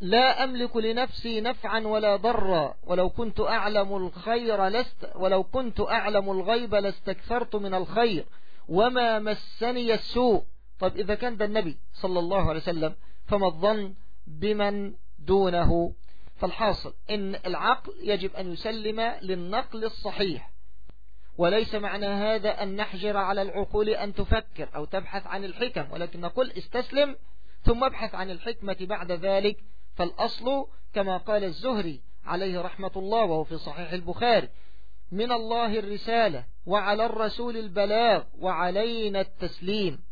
لا أملك لنفسي نفعا ولا ضرا ولو كنت أعلم الخير لست ولو كنت أعلم الغيب لاستكثرت من الخير وما مسني السوء. طيب إذا كان ده النبي صلى الله عليه وسلم فما الظن بمن دونه؟ فالحاصل إن العقل يجب أن يسلم للنقل الصحيح. وليس معنى هذا أن نحجر على العقول أن تفكر أو تبحث عن الحكم ولكن نقول استسلم ثم ابحث عن الحكمة بعد ذلك فالأصل كما قال الزهري عليه رحمة الله وهو في صحيح البخاري من الله الرسالة وعلى الرسول البلاغ وعلينا التسليم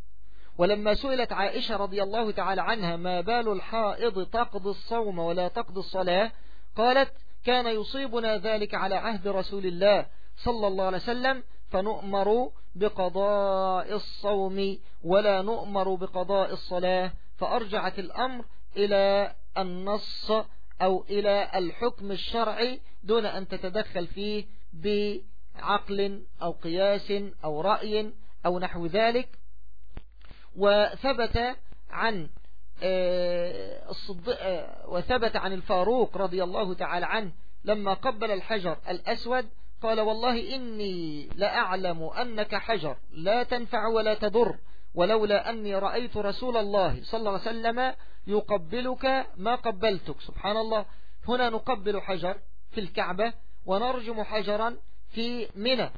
ولما سئلت عائشة رضي الله تعالى عنها ما بال الحائض تقضي الصوم ولا تقضي الصلاة؟ قالت كان يصيبنا ذلك على عهد رسول الله صلى الله عليه وسلم فنؤمر بقضاء الصوم ولا نؤمر بقضاء الصلاة فأرجعت الأمر إلى النص أو إلى الحكم الشرعي دون أن تتدخل فيه بعقل أو قياس أو رأي أو نحو ذلك. وثبت عن آه، آه، وثبت عن الفاروق رضي الله تعالى عنه لما قبل الحجر الأسود قال والله إني لأعلم أنك حجر لا تنفع ولا تضر. ولولا أني رأيت رسول الله صلى الله عليه وسلم يقبلك ما قبلتك. سبحان الله. هنا نقبل حجر في الكعبة ونرجم حجرا في منى.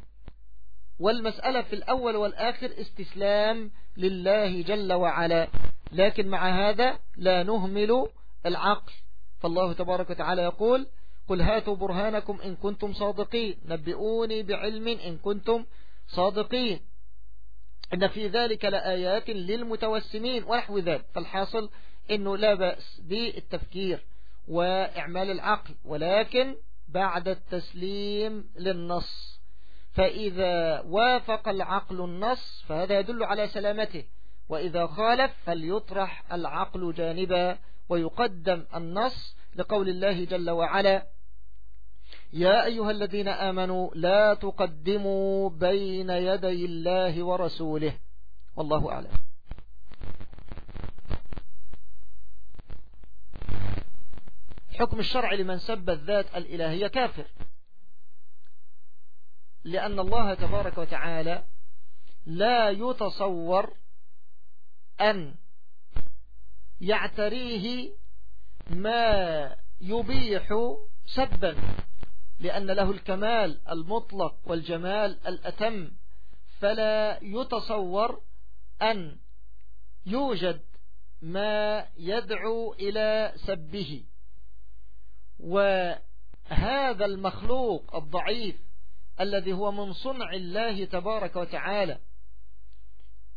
والمسألة في الأول والآخر استسلام لله جل وعلا. لكن مع هذا لا نهمل العقل. فالله تبارك وتعالى يقول قل هاتوا برهانكم إن كنتم صادقين. نبئوني بعلم إن كنتم صادقين. إن في ذلك لآيات للمتوسمين ونحو ذلك فالحاصل إنه لا بأس بالتفكير وإعمال العقل ولكن بعد التسليم للنص. فإذا وافق العقل النص فهذا يدل على سلامته وإذا خالف فليطرح العقل جانبا ويقدم النص لقول الله جل وعلا يا أيها الذين آمنوا لا تقدموا بين يدي الله ورسوله. والله أعلم. حكم الشرع لمن سب الذات الإلهية كافر. لأن الله تبارك وتعالى لا يتصور أن يعتريه ما يبيح سبا. لأن له الكمال المطلق والجمال الأتم فلا يتصور أن يوجد ما يدعو إلى سبه. وهذا المخلوق الضعيف الذي هو من صنع الله تبارك وتعالى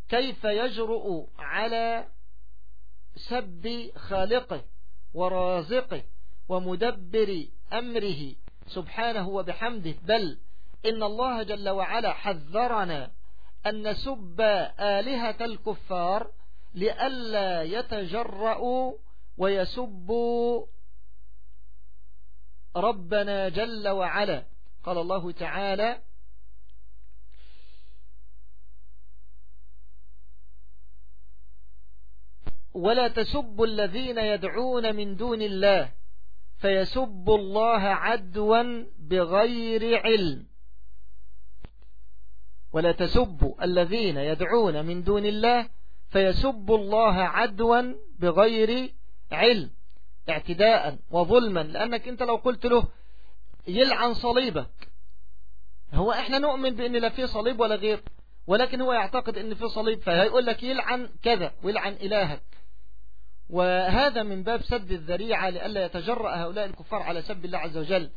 كيف يجرؤ على سب خالقه ورازقه ومدبر أمره سبحانه وبحمده بل إن الله جل وعلا حذرنا أن نسب آلهة الكفار لئلا يتجرأوا ويسبوا ربنا جل وعلا. قال الله تعالى ولا تسبوا الذين يدعون من دون الله فيسبوا الله عدوا بغير علم. ولا تسبوا الذين يدعون من دون الله فيسبوا الله عدوا بغير علم. اعتداء وظلما لأنك أنت لو قلت له يلعن صليبك. هو إحنا نؤمن بأن لا في صليب ولا غير ولكن هو يعتقد أن في صليب فهيقول لك يلعن كذا ويلعن إلهك. وهذا من باب سد الذريعة لئلا يتجرأ هؤلاء الكفار على سب الله عز وجل.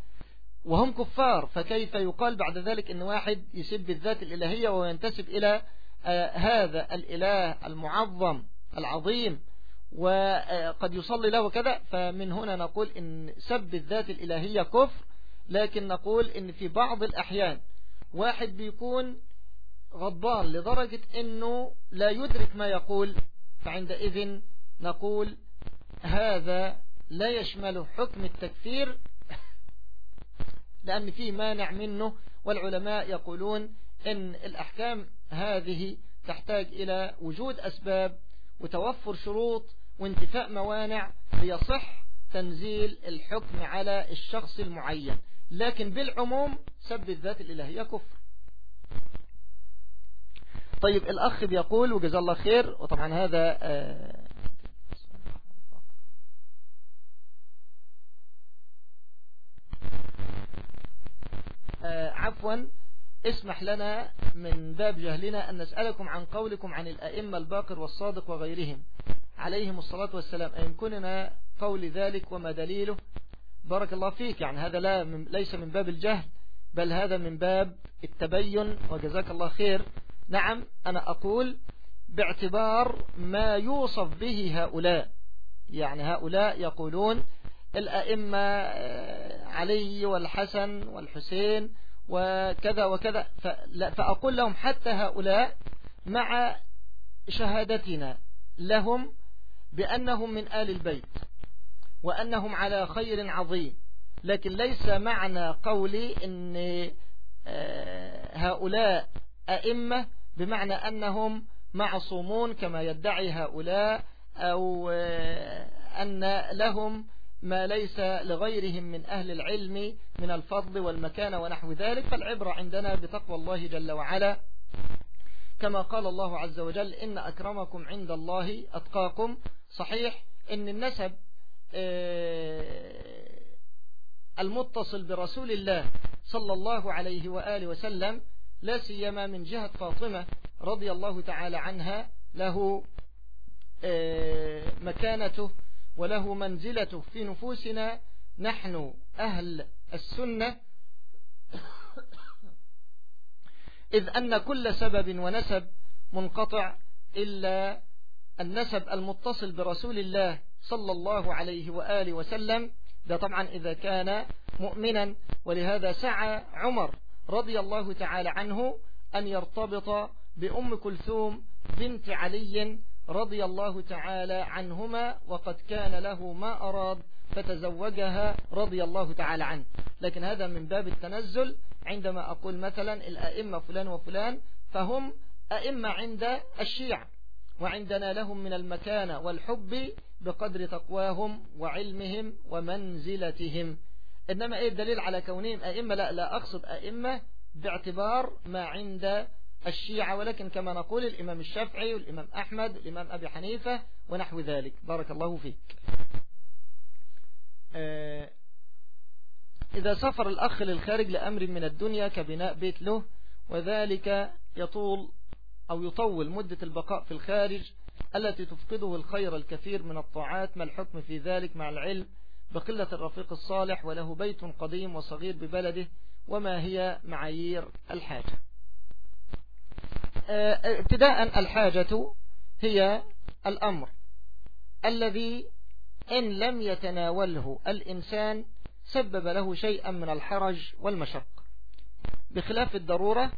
وهم كفار فكيف يقال بعد ذلك أن واحد يسب الذات الإلهية وينتسب إلى آه، هذا الإله المعظم العظيم وقد يصلي له كذا؟ فمن هنا نقول إن سب الذات الإلهية كفر لكن نقول إن في بعض الأحيان واحد بيكون غضبان لدرجة أنه لا يدرك ما يقول فعندئذ نقول هذا لا يشمل حكم التكفير لأن فيه مانع منه والعلماء يقولون إن الأحكام هذه تحتاج إلى وجود أسباب وتوفر شروط وانتفاء موانع ليصح تنزيل الحكم على الشخص المعين. لكن بالعموم سب الذات الإلهية كفر. طيب الأخ بيقول وجزا الله خير وطبعا هذا آه آه، عفوا اسمح لنا من باب جهلنا أن نسألكم عن قولكم عن الأئمة الباقر والصادق وغيرهم. عليهم الصلاة والسلام. أيمكننا قول ذلك وما دليله؟ بارك الله فيك. يعني هذا لا من ليس من باب الجهل بل هذا من باب التبين وجزاك الله خير. نعم أنا أقول باعتبار ما يوصف به هؤلاء. يعني هؤلاء يقولون الأئمة آه، علي والحسن والحسين وكذا وكذا. فأقول لهم حتى هؤلاء مع شهادتنا لهم بأنهم من آل البيت وأنهم على خير عظيم. لكن ليس معنى قولي أن آه، هؤلاء أئمة بمعنى أنهم معصومون كما يدعي هؤلاء أو آه، أن لهم ما ليس لغيرهم من أهل العلم من الفضل والمكان ونحو ذلك فالعبرة عندنا بتقوى الله جل وعلا. كما قال الله عز وجل إن أكرمكم عند الله أتقاكم. صحيح إن النسب آه، المتصل برسول الله صلى الله عليه وآله وسلم لا سيما من جهة فاطمة رضي الله تعالى عنها له آه، مكانته وله منزلته في نفوسنا نحن أهل السنة. إذ أن كل سبب ونسب منقطع إلا النسب المتصل برسول الله صلى الله عليه وآله وسلم. ده طبعا إذا كان مؤمنا. ولهذا سعى عمر رضي الله تعالى عنه أن يرتبط بأم كلثوم بنت علي رضي الله تعالى عنهما وقد كان له ما أراد فتزوجها رضي الله تعالى عنه. لكن هذا من باب التنزل. عندما أقول مثلا الأئمة فلان وفلان فهم أئمة عند الشيعة وعندنا لهم من المكانة والحب بقدر تقواهم وعلمهم ومنزلتهم. إنما إيه الدليل على كونهم أئمة؟ لا لا أقصد أئمة باعتبار ما عند الشيعة ولكن كما نقول الإمام الشافعي والإمام أحمد الإمام أبي حنيفة ونحو ذلك. بارك الله فيك. آه، إذا سافر الأخ للخارج لأمر من الدنيا كبناء بيت له وذلك يطول أو يطول مدة البقاء في الخارج التي تفقده الخير الكثير من الطاعات ما الحكم في ذلك مع العلم؟ بقلة الرفيق الصالح وله بيت قديم وصغير ببلده وما هي معايير الحاجة؟ ابتداء الحاجة هي الأمر الذي إن لم يتناوله الإنسان سبب له شيئا من الحرج والمشق بخلاف الضرورة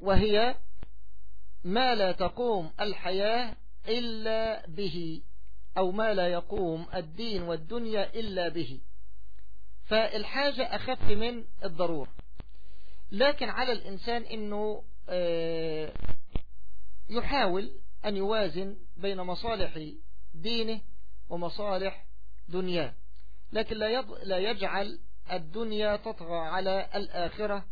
وهي ما لا تقوم الحياة إلا به أو ما لا يقوم الدين والدنيا إلا به. فالحاجة أخف من الضرورة. لكن على الإنسان أنه آه، يحاول أن يوازن بين مصالح دينه ومصالح دنياه. لكن لا لا يجعل الدنيا تطغى على الآخرة.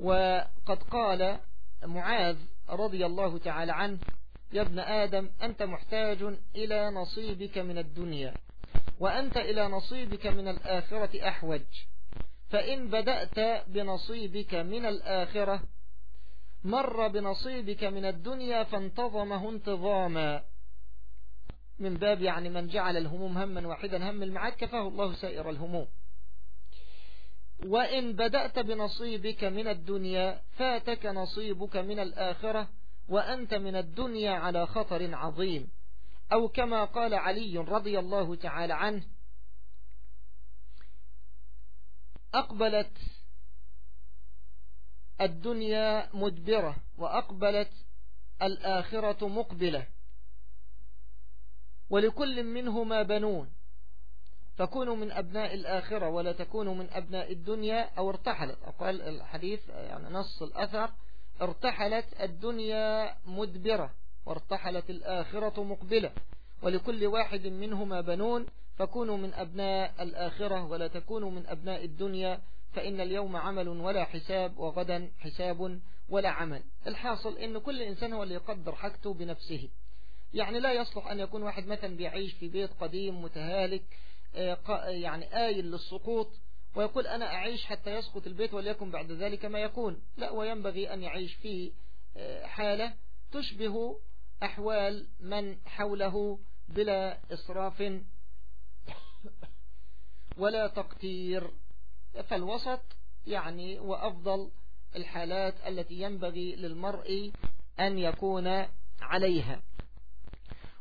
وقد قال معاذ رضي الله تعالى عنه يا ابن آدم أنت محتاج إلى نصيبك من الدنيا وأنت إلى نصيبك من الآخرة أحوج. فإن بدأت بنصيبك من الآخرة مر بنصيبك من الدنيا فانتظمه انتظاما. من باب يعني من جعل الهموم هما واحدا هم المعاد كفاه الله سائر الهموم. وإن بدأت بنصيبك من الدنيا فاتك نصيبك من الآخرة وأنت من الدنيا على خطر عظيم. أو كما قال علي رضي الله تعالى عنه أقبلت الدنيا مدبرة وأقبلت الآخرة مقبلة. ولكل منهما بنون. فكونوا من أبناء الآخرة ولا تكونوا من أبناء الدنيا. أو ارتحلت. أقول الحديث يعني نص الأثر. ارتحلت الدنيا مدبرة وارتحلت الآخرة مقبلة. ولكل واحد منهما بنون. فكونوا من أبناء الآخرة ولا تكونوا من أبناء الدنيا. فإن اليوم عمل ولا حساب وغدا حساب ولا عمل. الحاصل أن كل إنسان هو اللي يقدر حاجته بنفسه. يعني لا يصلح أن يكون واحد مثلا بيعيش في بيت قديم متهالك آه، يعني آيل للسقوط ويقول أنا أعيش حتى يسقط البيت وليكن بعد ذلك ما يكون. لا وينبغي أن يعيش في آه، حالة تشبه أحوال من حوله بلا إسراف ولا تقتير. فالوسط يعني وأفضل الحالات التي ينبغي للمرء أن يكون عليها.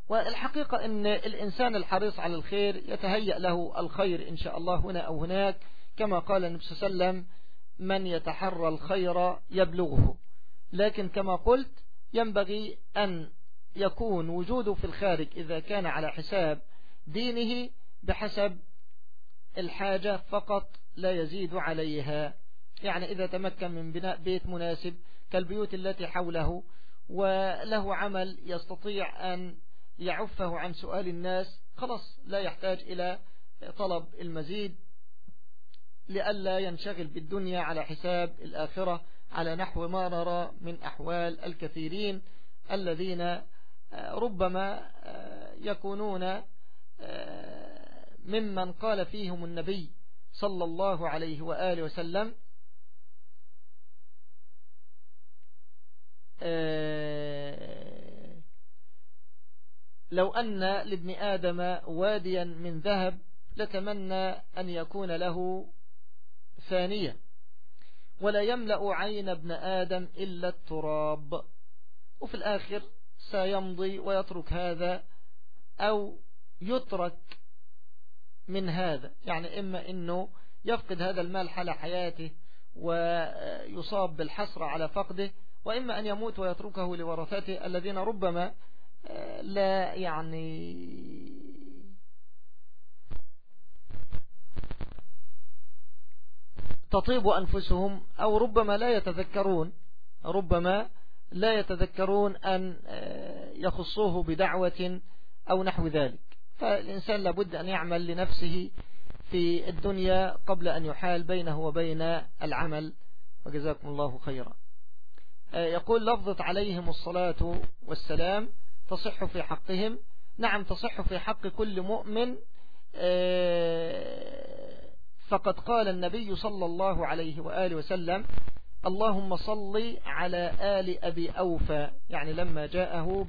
والحقيقة أن الإنسان الحريص على الخير يتهيأ له الخير إن شاء الله هنا أو هناك كما قال النبي صلى الله عليه وسلم من يتحرى الخير يبلغه. لكن كما قلت ينبغي أن يكون وجوده في الخارج إذا كان على حساب دينه بحسب الحاجة فقط لا يزيد عليها. يعني إذا تمكن من بناء بيت مناسب كالبيوت التي حوله وله عمل يستطيع أن يعفه عن سؤال الناس خلاص لا يحتاج إلى طلب المزيد لئلا ينشغل بالدنيا على حساب الآخرة على نحو ما نرى من أحوال الكثيرين الذين ربما يكونون ممن قال فيهم النبي صلى الله عليه وآله وسلم آه، لو أن لابن آدم واديا من ذهب لتمنى أن يكون له ثانية. ولا يملأ عين ابن آدم إلا التراب. وفي الآخر سيمضي ويترك هذا أو يترك من هذا يعني إما أنه يفقد هذا المال حال حياته ويصاب بالحسرة على فقده وإما أن يموت ويتركه لورثته الذين ربما آه، لا يعني تطيب أنفسهم أو ربما لا يتذكرون ربما لا يتذكرون أن آه، يخصوه بدعوة أو نحو ذلك. فالإنسان لابد أن يعمل لنفسه في الدنيا قبل أن يحال بينه وبين العمل. وجزاكم الله خيرا. آه، يقول لفظت عليهم الصلاة والسلام تصح في حقهم. نعم تصح في حق كل مؤمن. آه، فقد قال النبي صلى الله عليه وآله وسلم اللهم صل على آل أبي أوفى. يعني لما جاءه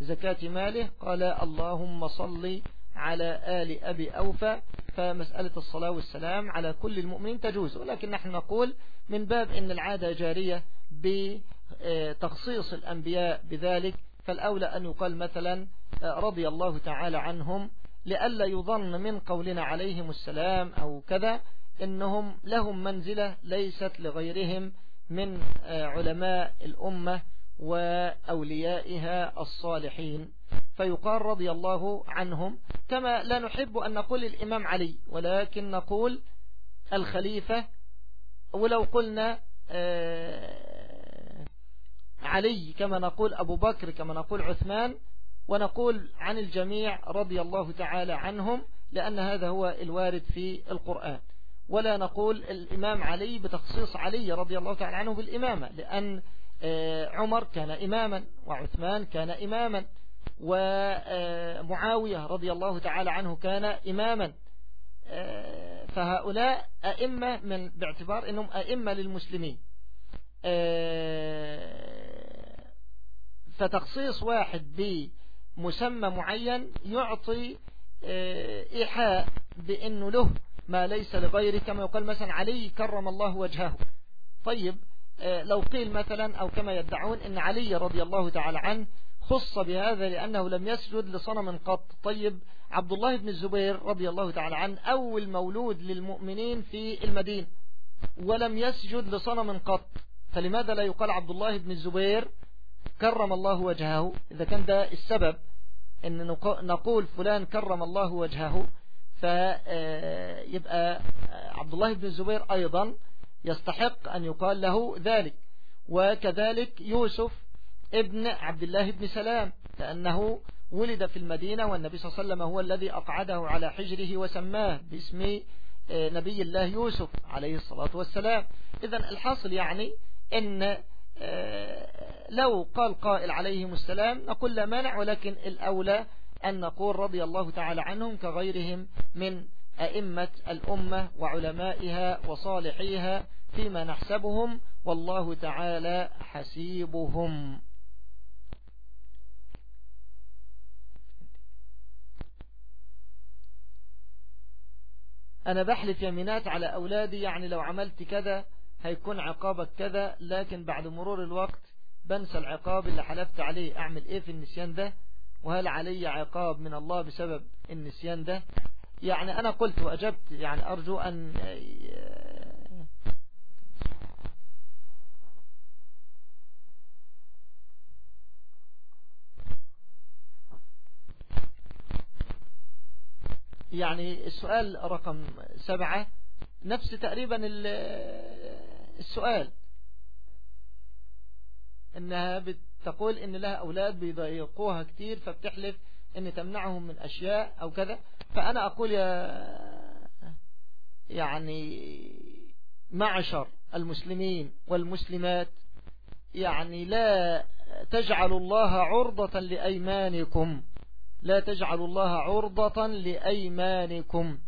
بزكاة ماله قال اللهم صل على آل أبي أوفى. فمسألة الصلاة والسلام على كل المؤمنين تجوز ولكن نحن نقول من باب أن العادة جارية بتخصيص الأنبياء بذلك. فالأولى أن يقال مثلا رضي الله تعالى عنهم لئلا يظن من قولنا عليهم السلام أو كذا إنهم لهم منزلة ليست لغيرهم من علماء الأمة. وأوليائها الصالحين. فيقال رضي الله عنهم كما لا نحب أن نقول الإمام علي ولكن نقول الخليفة ولو قلنا آه، علي كما نقول أبو بكر كما نقول عثمان ونقول عن الجميع رضي الله تعالى عنهم لأن هذا هو الوارد في القرآن. ولا نقول الإمام علي بتخصيص علي رضي الله تعالى عنه بالإمامة لأن عمر كان إماما وعثمان كان إماما ومعاوية رضي الله تعالى عنه كان إماما. آه، فهؤلاء أئمة من باعتبار أنهم أئمة للمسلمين. آه، فتخصيص واحد بمسمى معين يعطي إيحاء بأنه له ما ليس لغيره كما يقال مثلا علي كرم الله وجهه. طيب آه، لو قيل مثلا أو كما يدعون أن علي رضي الله تعالى عنه خص بهذا لأنه لم يسجد لصنم قط. طيب عبد الله بن الزبير رضي الله تعالى عنه أول مولود للمؤمنين في المدينة ولم يسجد لصنم قط. فلماذا لا يقال عبد الله بن الزبير كرم الله وجهه؟ إذا كان ده السبب أن نقول فلان كرم الله وجهه فيبقى عبد الله بن الزبير أيضا يستحق أن يقال له ذلك. وكذلك يوسف ابن عبد الله بن سلام لأنه ولد في المدينة والنبي صلى الله عليه وسلم هو الذي أقعده على حجره وسماه باسم آه، نبي الله يوسف عليه الصلاة والسلام. إذا الحاصل يعني أن آه، لو قال قائل عليهم السلام نقول لا مانع ولكن الأولى أن نقول رضي الله تعالى عنهم كغيرهم من أئمة الأمة وعلمائها وصالحيها فيما نحسبهم والله تعالى حسيبهم. أنا بحلف يمينات على أولادي يعني لو عملت كذا هيكون عقابك كذا لكن بعد مرور الوقت بنسى العقاب اللي حلفت عليه. أعمل إيه في النسيان ده؟ وهل علي عقاب من الله بسبب النسيان ده؟ يعني أنا قلت وأجبت يعني أرجو أن يعني السؤال رقم سبعة نفس تقريبا السؤال. إنها بتقول إن لها أولاد بيضايقوها كتير فبتحلف ان تمنعهم من أشياء أو كذا فأنا أقول يا يعني معشر المسلمين والمسلمات يعني لا تجعلوا الله عرضة لأيمانكم لا تجعلوا الله عرضة لأيمانكم.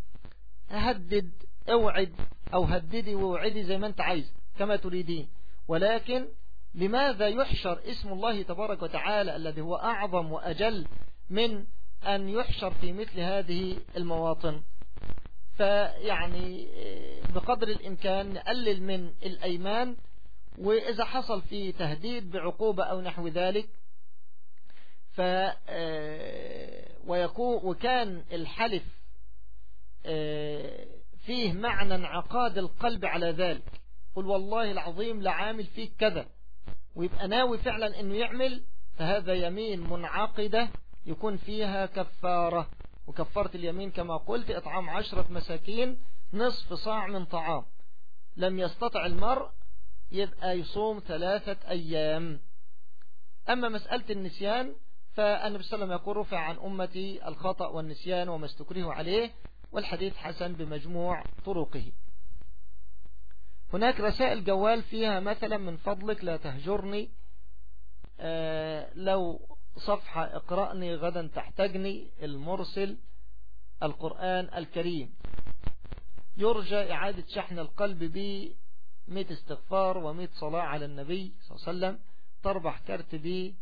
هدد أوعد أو هددي ووعدي زي ما أنت عايز كما تريدين. ولكن لماذا يحشر اسم الله تبارك وتعالى الذي هو أعظم وأجل من أن يحشر في مثل هذه المواطن. فيعني بقدر الإمكان نقلل من الأيمان وإذا حصل في تهديد بعقوبة أو نحو ذلك ف ويكون وكان الحلف فيه معنى انعقاد القلب على ذلك. قل والله العظيم لعامل فيك كذا. ويبقى ناوي فعلا إنه يعمل فهذا يمين منعقدة يكون فيها كفارة. وكفارة اليمين كما قلت إطعام عشرة مساكين نصف صاع من طعام. لم يستطع المرء يبقى يصوم ثلاثة أيام. أما مسألة النسيان فالنبي صلى الله عليه وسلم يقول رفع عن أمتي الخطأ والنسيان وما استكره عليه. والحديث حسن بمجموع طرقه. هناك رسائل جوال فيها مثلا من فضلك لا تهجرني. آه لو صفحة اقرأني غدا تحتاجني المرسل القرآن الكريم. يرجى إعادة شحن القلب ب 100 استغفار و100 صلاة على النبي صلى الله عليه وسلم. تربح كرت ب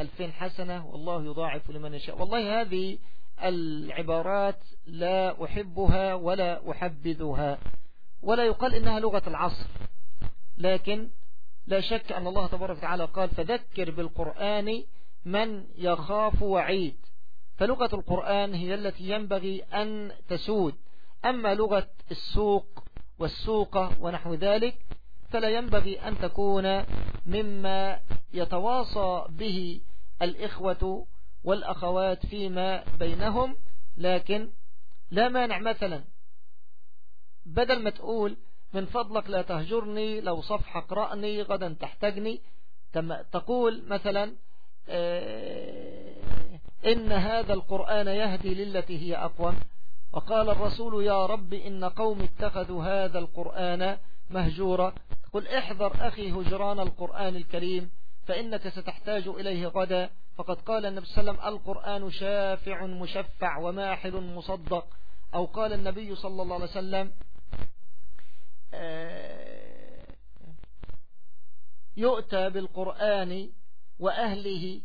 2000 حسنة والله يضاعف لمن يشاء. والله هذه العبارات لا أحبها ولا أحبذها ولا يقال إنها لغة العصر. لكن لا شك أن الله تبارك وتعالى قال فذكر بالقرآن من يخاف وعيد. فلغة القرآن هي التي ينبغي أن تسود. أما لغة السوق والسوقة ونحو ذلك فلا ينبغي أن تكون مما يتواصى به الإخوة والأخوات فيما بينهم. لكن لا مانع مثلا بدل ما تقول من فضلك لا تهجرني لو صفحة اقرأني غدا تحتاجني تقول مثلا إن هذا القرآن يهدي للتي هي أقوى. وقال الرسول يا رب إن قوم اتخذوا هذا القرآن مهجورا. قل احذر أخي هجران القرآن الكريم فإنك ستحتاج إليه غدا. فقد قال النبي صلى الله عليه وسلم القرآن شافع مشفع وماحل مصدق. أو قال النبي صلى الله عليه وسلم يؤتى بالقرآن وأهله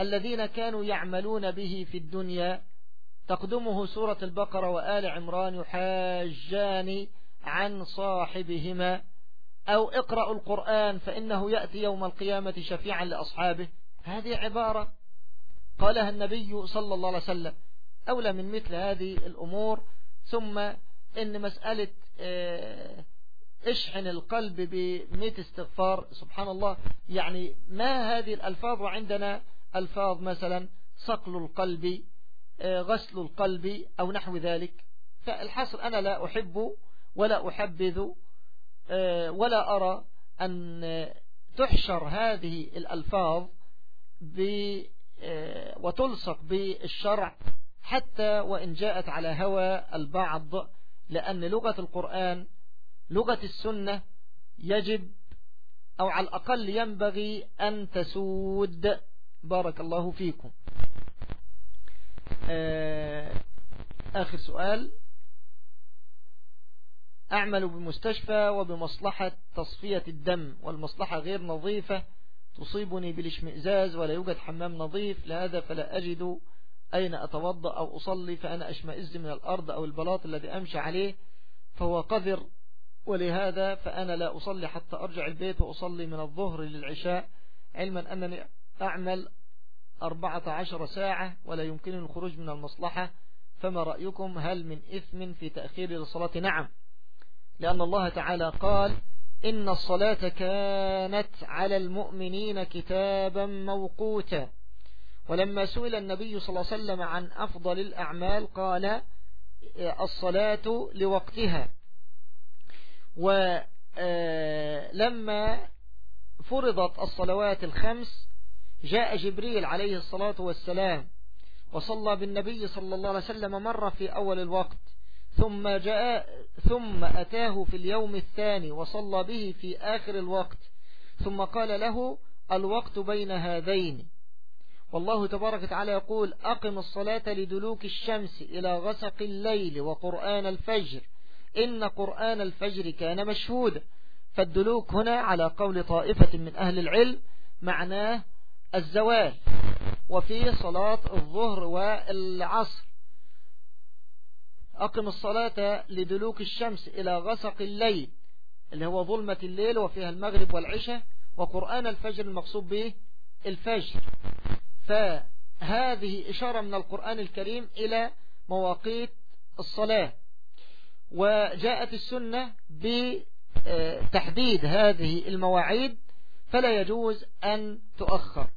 الذين كانوا يعملون به في الدنيا. تقدمه سورة البقرة وآل عمران يحاجان عن صاحبهما. أو اقرأوا القرآن فإنه يأتي يوم القيامة شفيعا لأصحابه. هذه عبارة قالها النبي صلى الله عليه وسلم. أولى من مثل هذه الأمور. ثم إن مسألة اشحن القلب بمئة استغفار سبحان الله. يعني ما هذه الألفاظ؟ وعندنا ألفاظ مثلا صقل القلب غسل القلب أو نحو ذلك. فالحصر أنا لا أحب ولا أحبذ ولا أرى أن تحشر هذه الألفاظ وتلصق بالشرع حتى وإن جاءت على هوى البعض لأن لغة القرآن لغة السنة يجب أو على الأقل ينبغي أن تسود. بارك الله فيكم. آخر سؤال. أعمل بمستشفى وبمصلحة تصفية الدم والمصلحة غير نظيفة تصيبني بالاشمئزاز ولا يوجد حمام نظيف لهذا فلا أجد أين أتوضأ أو أصلي فأنا أشمئز من الأرض أو البلاط الذي أمشي عليه فهو قذر ولهذا فأنا لا أصلي حتى أرجع البيت وأصلي من الظهر للعشاء علما أنني أعمل أربعة عشر ساعة ولا يمكنني الخروج من المصلحة فما رأيكم هل من إثم في تأخير الصلاة نعم لأن الله تعالى قال إن الصلاة كانت على المؤمنين كتابا موقوتا. ولما سئل النبي صلى الله عليه وسلم عن أفضل الأعمال قال الصلاة لوقتها. ولما فرضت الصلوات الخمس جاء جبريل عليه الصلاة والسلام وصلى بالنبي صلى الله عليه وسلم مرة في أول الوقت ثم جاء ثم أتاه في اليوم الثاني وصلى به في آخر الوقت ثم قال له الوقت بين هذين. والله تبارك وتعالى يقول أقم الصلاة لدلوك الشمس إلى غسق الليل وقرآن الفجر إن قرآن الفجر كان مشهودا فالدلوك هنا على قول طائفة من أهل العلم معناه الزوال وفي صلاة الظهر والعصر. أقم الصلاة لدلوك الشمس إلى غسق الليل اللي هو ظلمة الليل وفيها المغرب والعشاء وقرآن الفجر المقصود به الفجر. فهذه إشارة من القرآن الكريم إلى مواقيت الصلاة. وجاءت السنة بتحديد هذه المواعيد فلا يجوز أن تؤخر.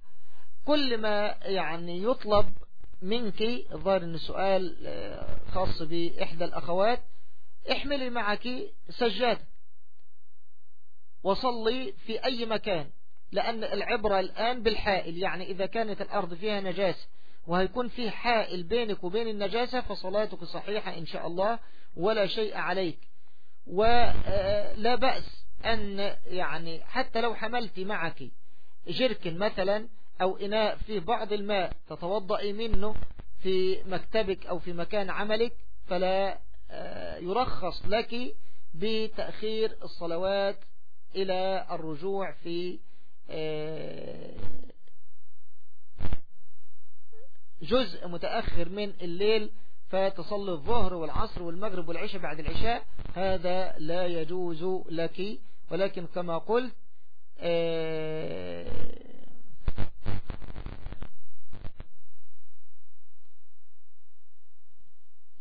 كل ما يعني يطلب منك الظاهر أن السؤال آه، خاص بإحدى الأخوات احملي معك سجادة. وصلي في أي مكان لأن العبرة الآن بالحائل يعني إذا كانت الأرض فيها نجاسة وهيكون في حائل بينك وبين النجاسة فصلاتك صحيحة إن شاء الله. ولا شيء عليك. ولا آه، بأس أن يعني حتى لو حملت معك جركن مثلا أو إناء فيه بعض الماء تتوضئي منه في مكتبك أو في مكان عملك فلا آه، يرخص لك بتأخير الصلوات إلى الرجوع في آه، جزء متأخر من الليل فتصلي الظهر والعصر والمغرب والعشاء بعد العشاء. هذا لا يجوز لك. ولكن كما قلت آه،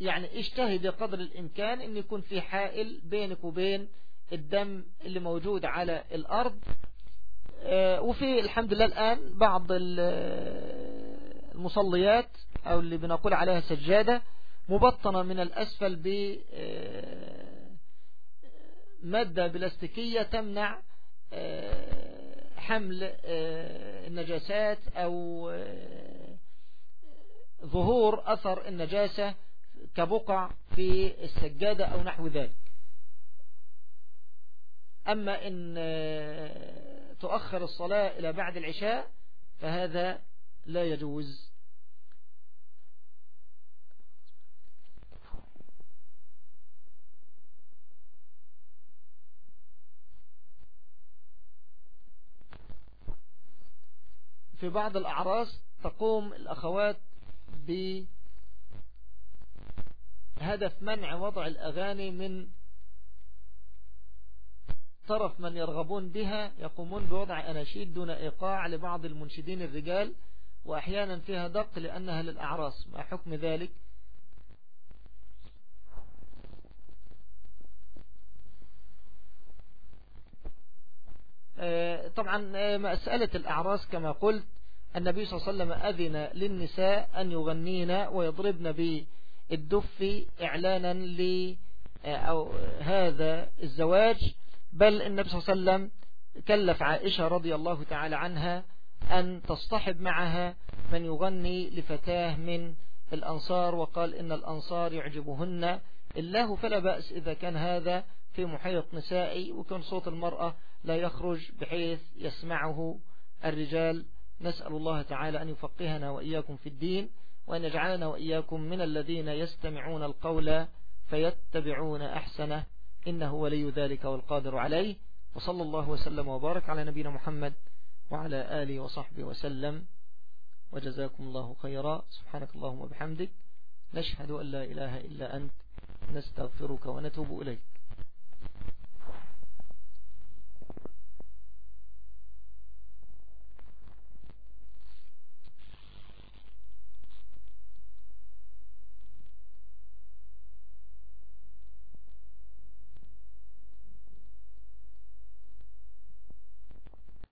يعني اجتهد قدر الإمكان أن يكون في حائل بينك وبين الدم اللي موجود على الأرض. آه، وفي الحمد لله الآن بعض المصليات أو اللي بنقول عليها سجادة مبطنة من الأسفل ب آه، بلاستيكية تمنع آه، حمل النجاسات أو ظهور أثر النجاسة كبقع في السجادة أو نحو ذلك. أما إن تؤخر الصلاة إلى بعد العشاء فهذا لا يجوز. في بعض الأعراس تقوم الأخوات بهدف منع وضع الأغاني من طرف من يرغبون بها يقومون بوضع أناشيد دون إيقاع لبعض المنشدين الرجال وأحيانا فيها دق لأنها للأعراس. ما حكم ذلك؟ طبعا آه، مسألة الأعراس كما قلت النبي صلى الله عليه وسلم أذن للنساء أن يغنين ويضربن بالدف إعلانا لهذا آه، الزواج. بل النبي صلى الله عليه وسلم كلف عائشة رضي الله تعالى عنها أن تصطحب معها من يغني لفتاه من الأنصار وقال إن الأنصار يعجبهن الله فلا بأس إذا كان هذا في محيط نسائي وكان صوت المرأة لا يخرج بحيث يسمعه الرجال. نسأل الله تعالى أن يفقهنا وإياكم في الدين وأن يجعلنا وإياكم من الذين يستمعون القول فيتبعون أحسنه. إنه ولي ذلك والقادر عليه. وصلى الله وسلم وبارك على نبينا محمد وعلى آله وصحبه وسلم. وجزاكم الله خيرا. سبحانك اللهم وبحمدك. نشهد أن لا إله إلا أنت. نستغفرك ونتوب إليك.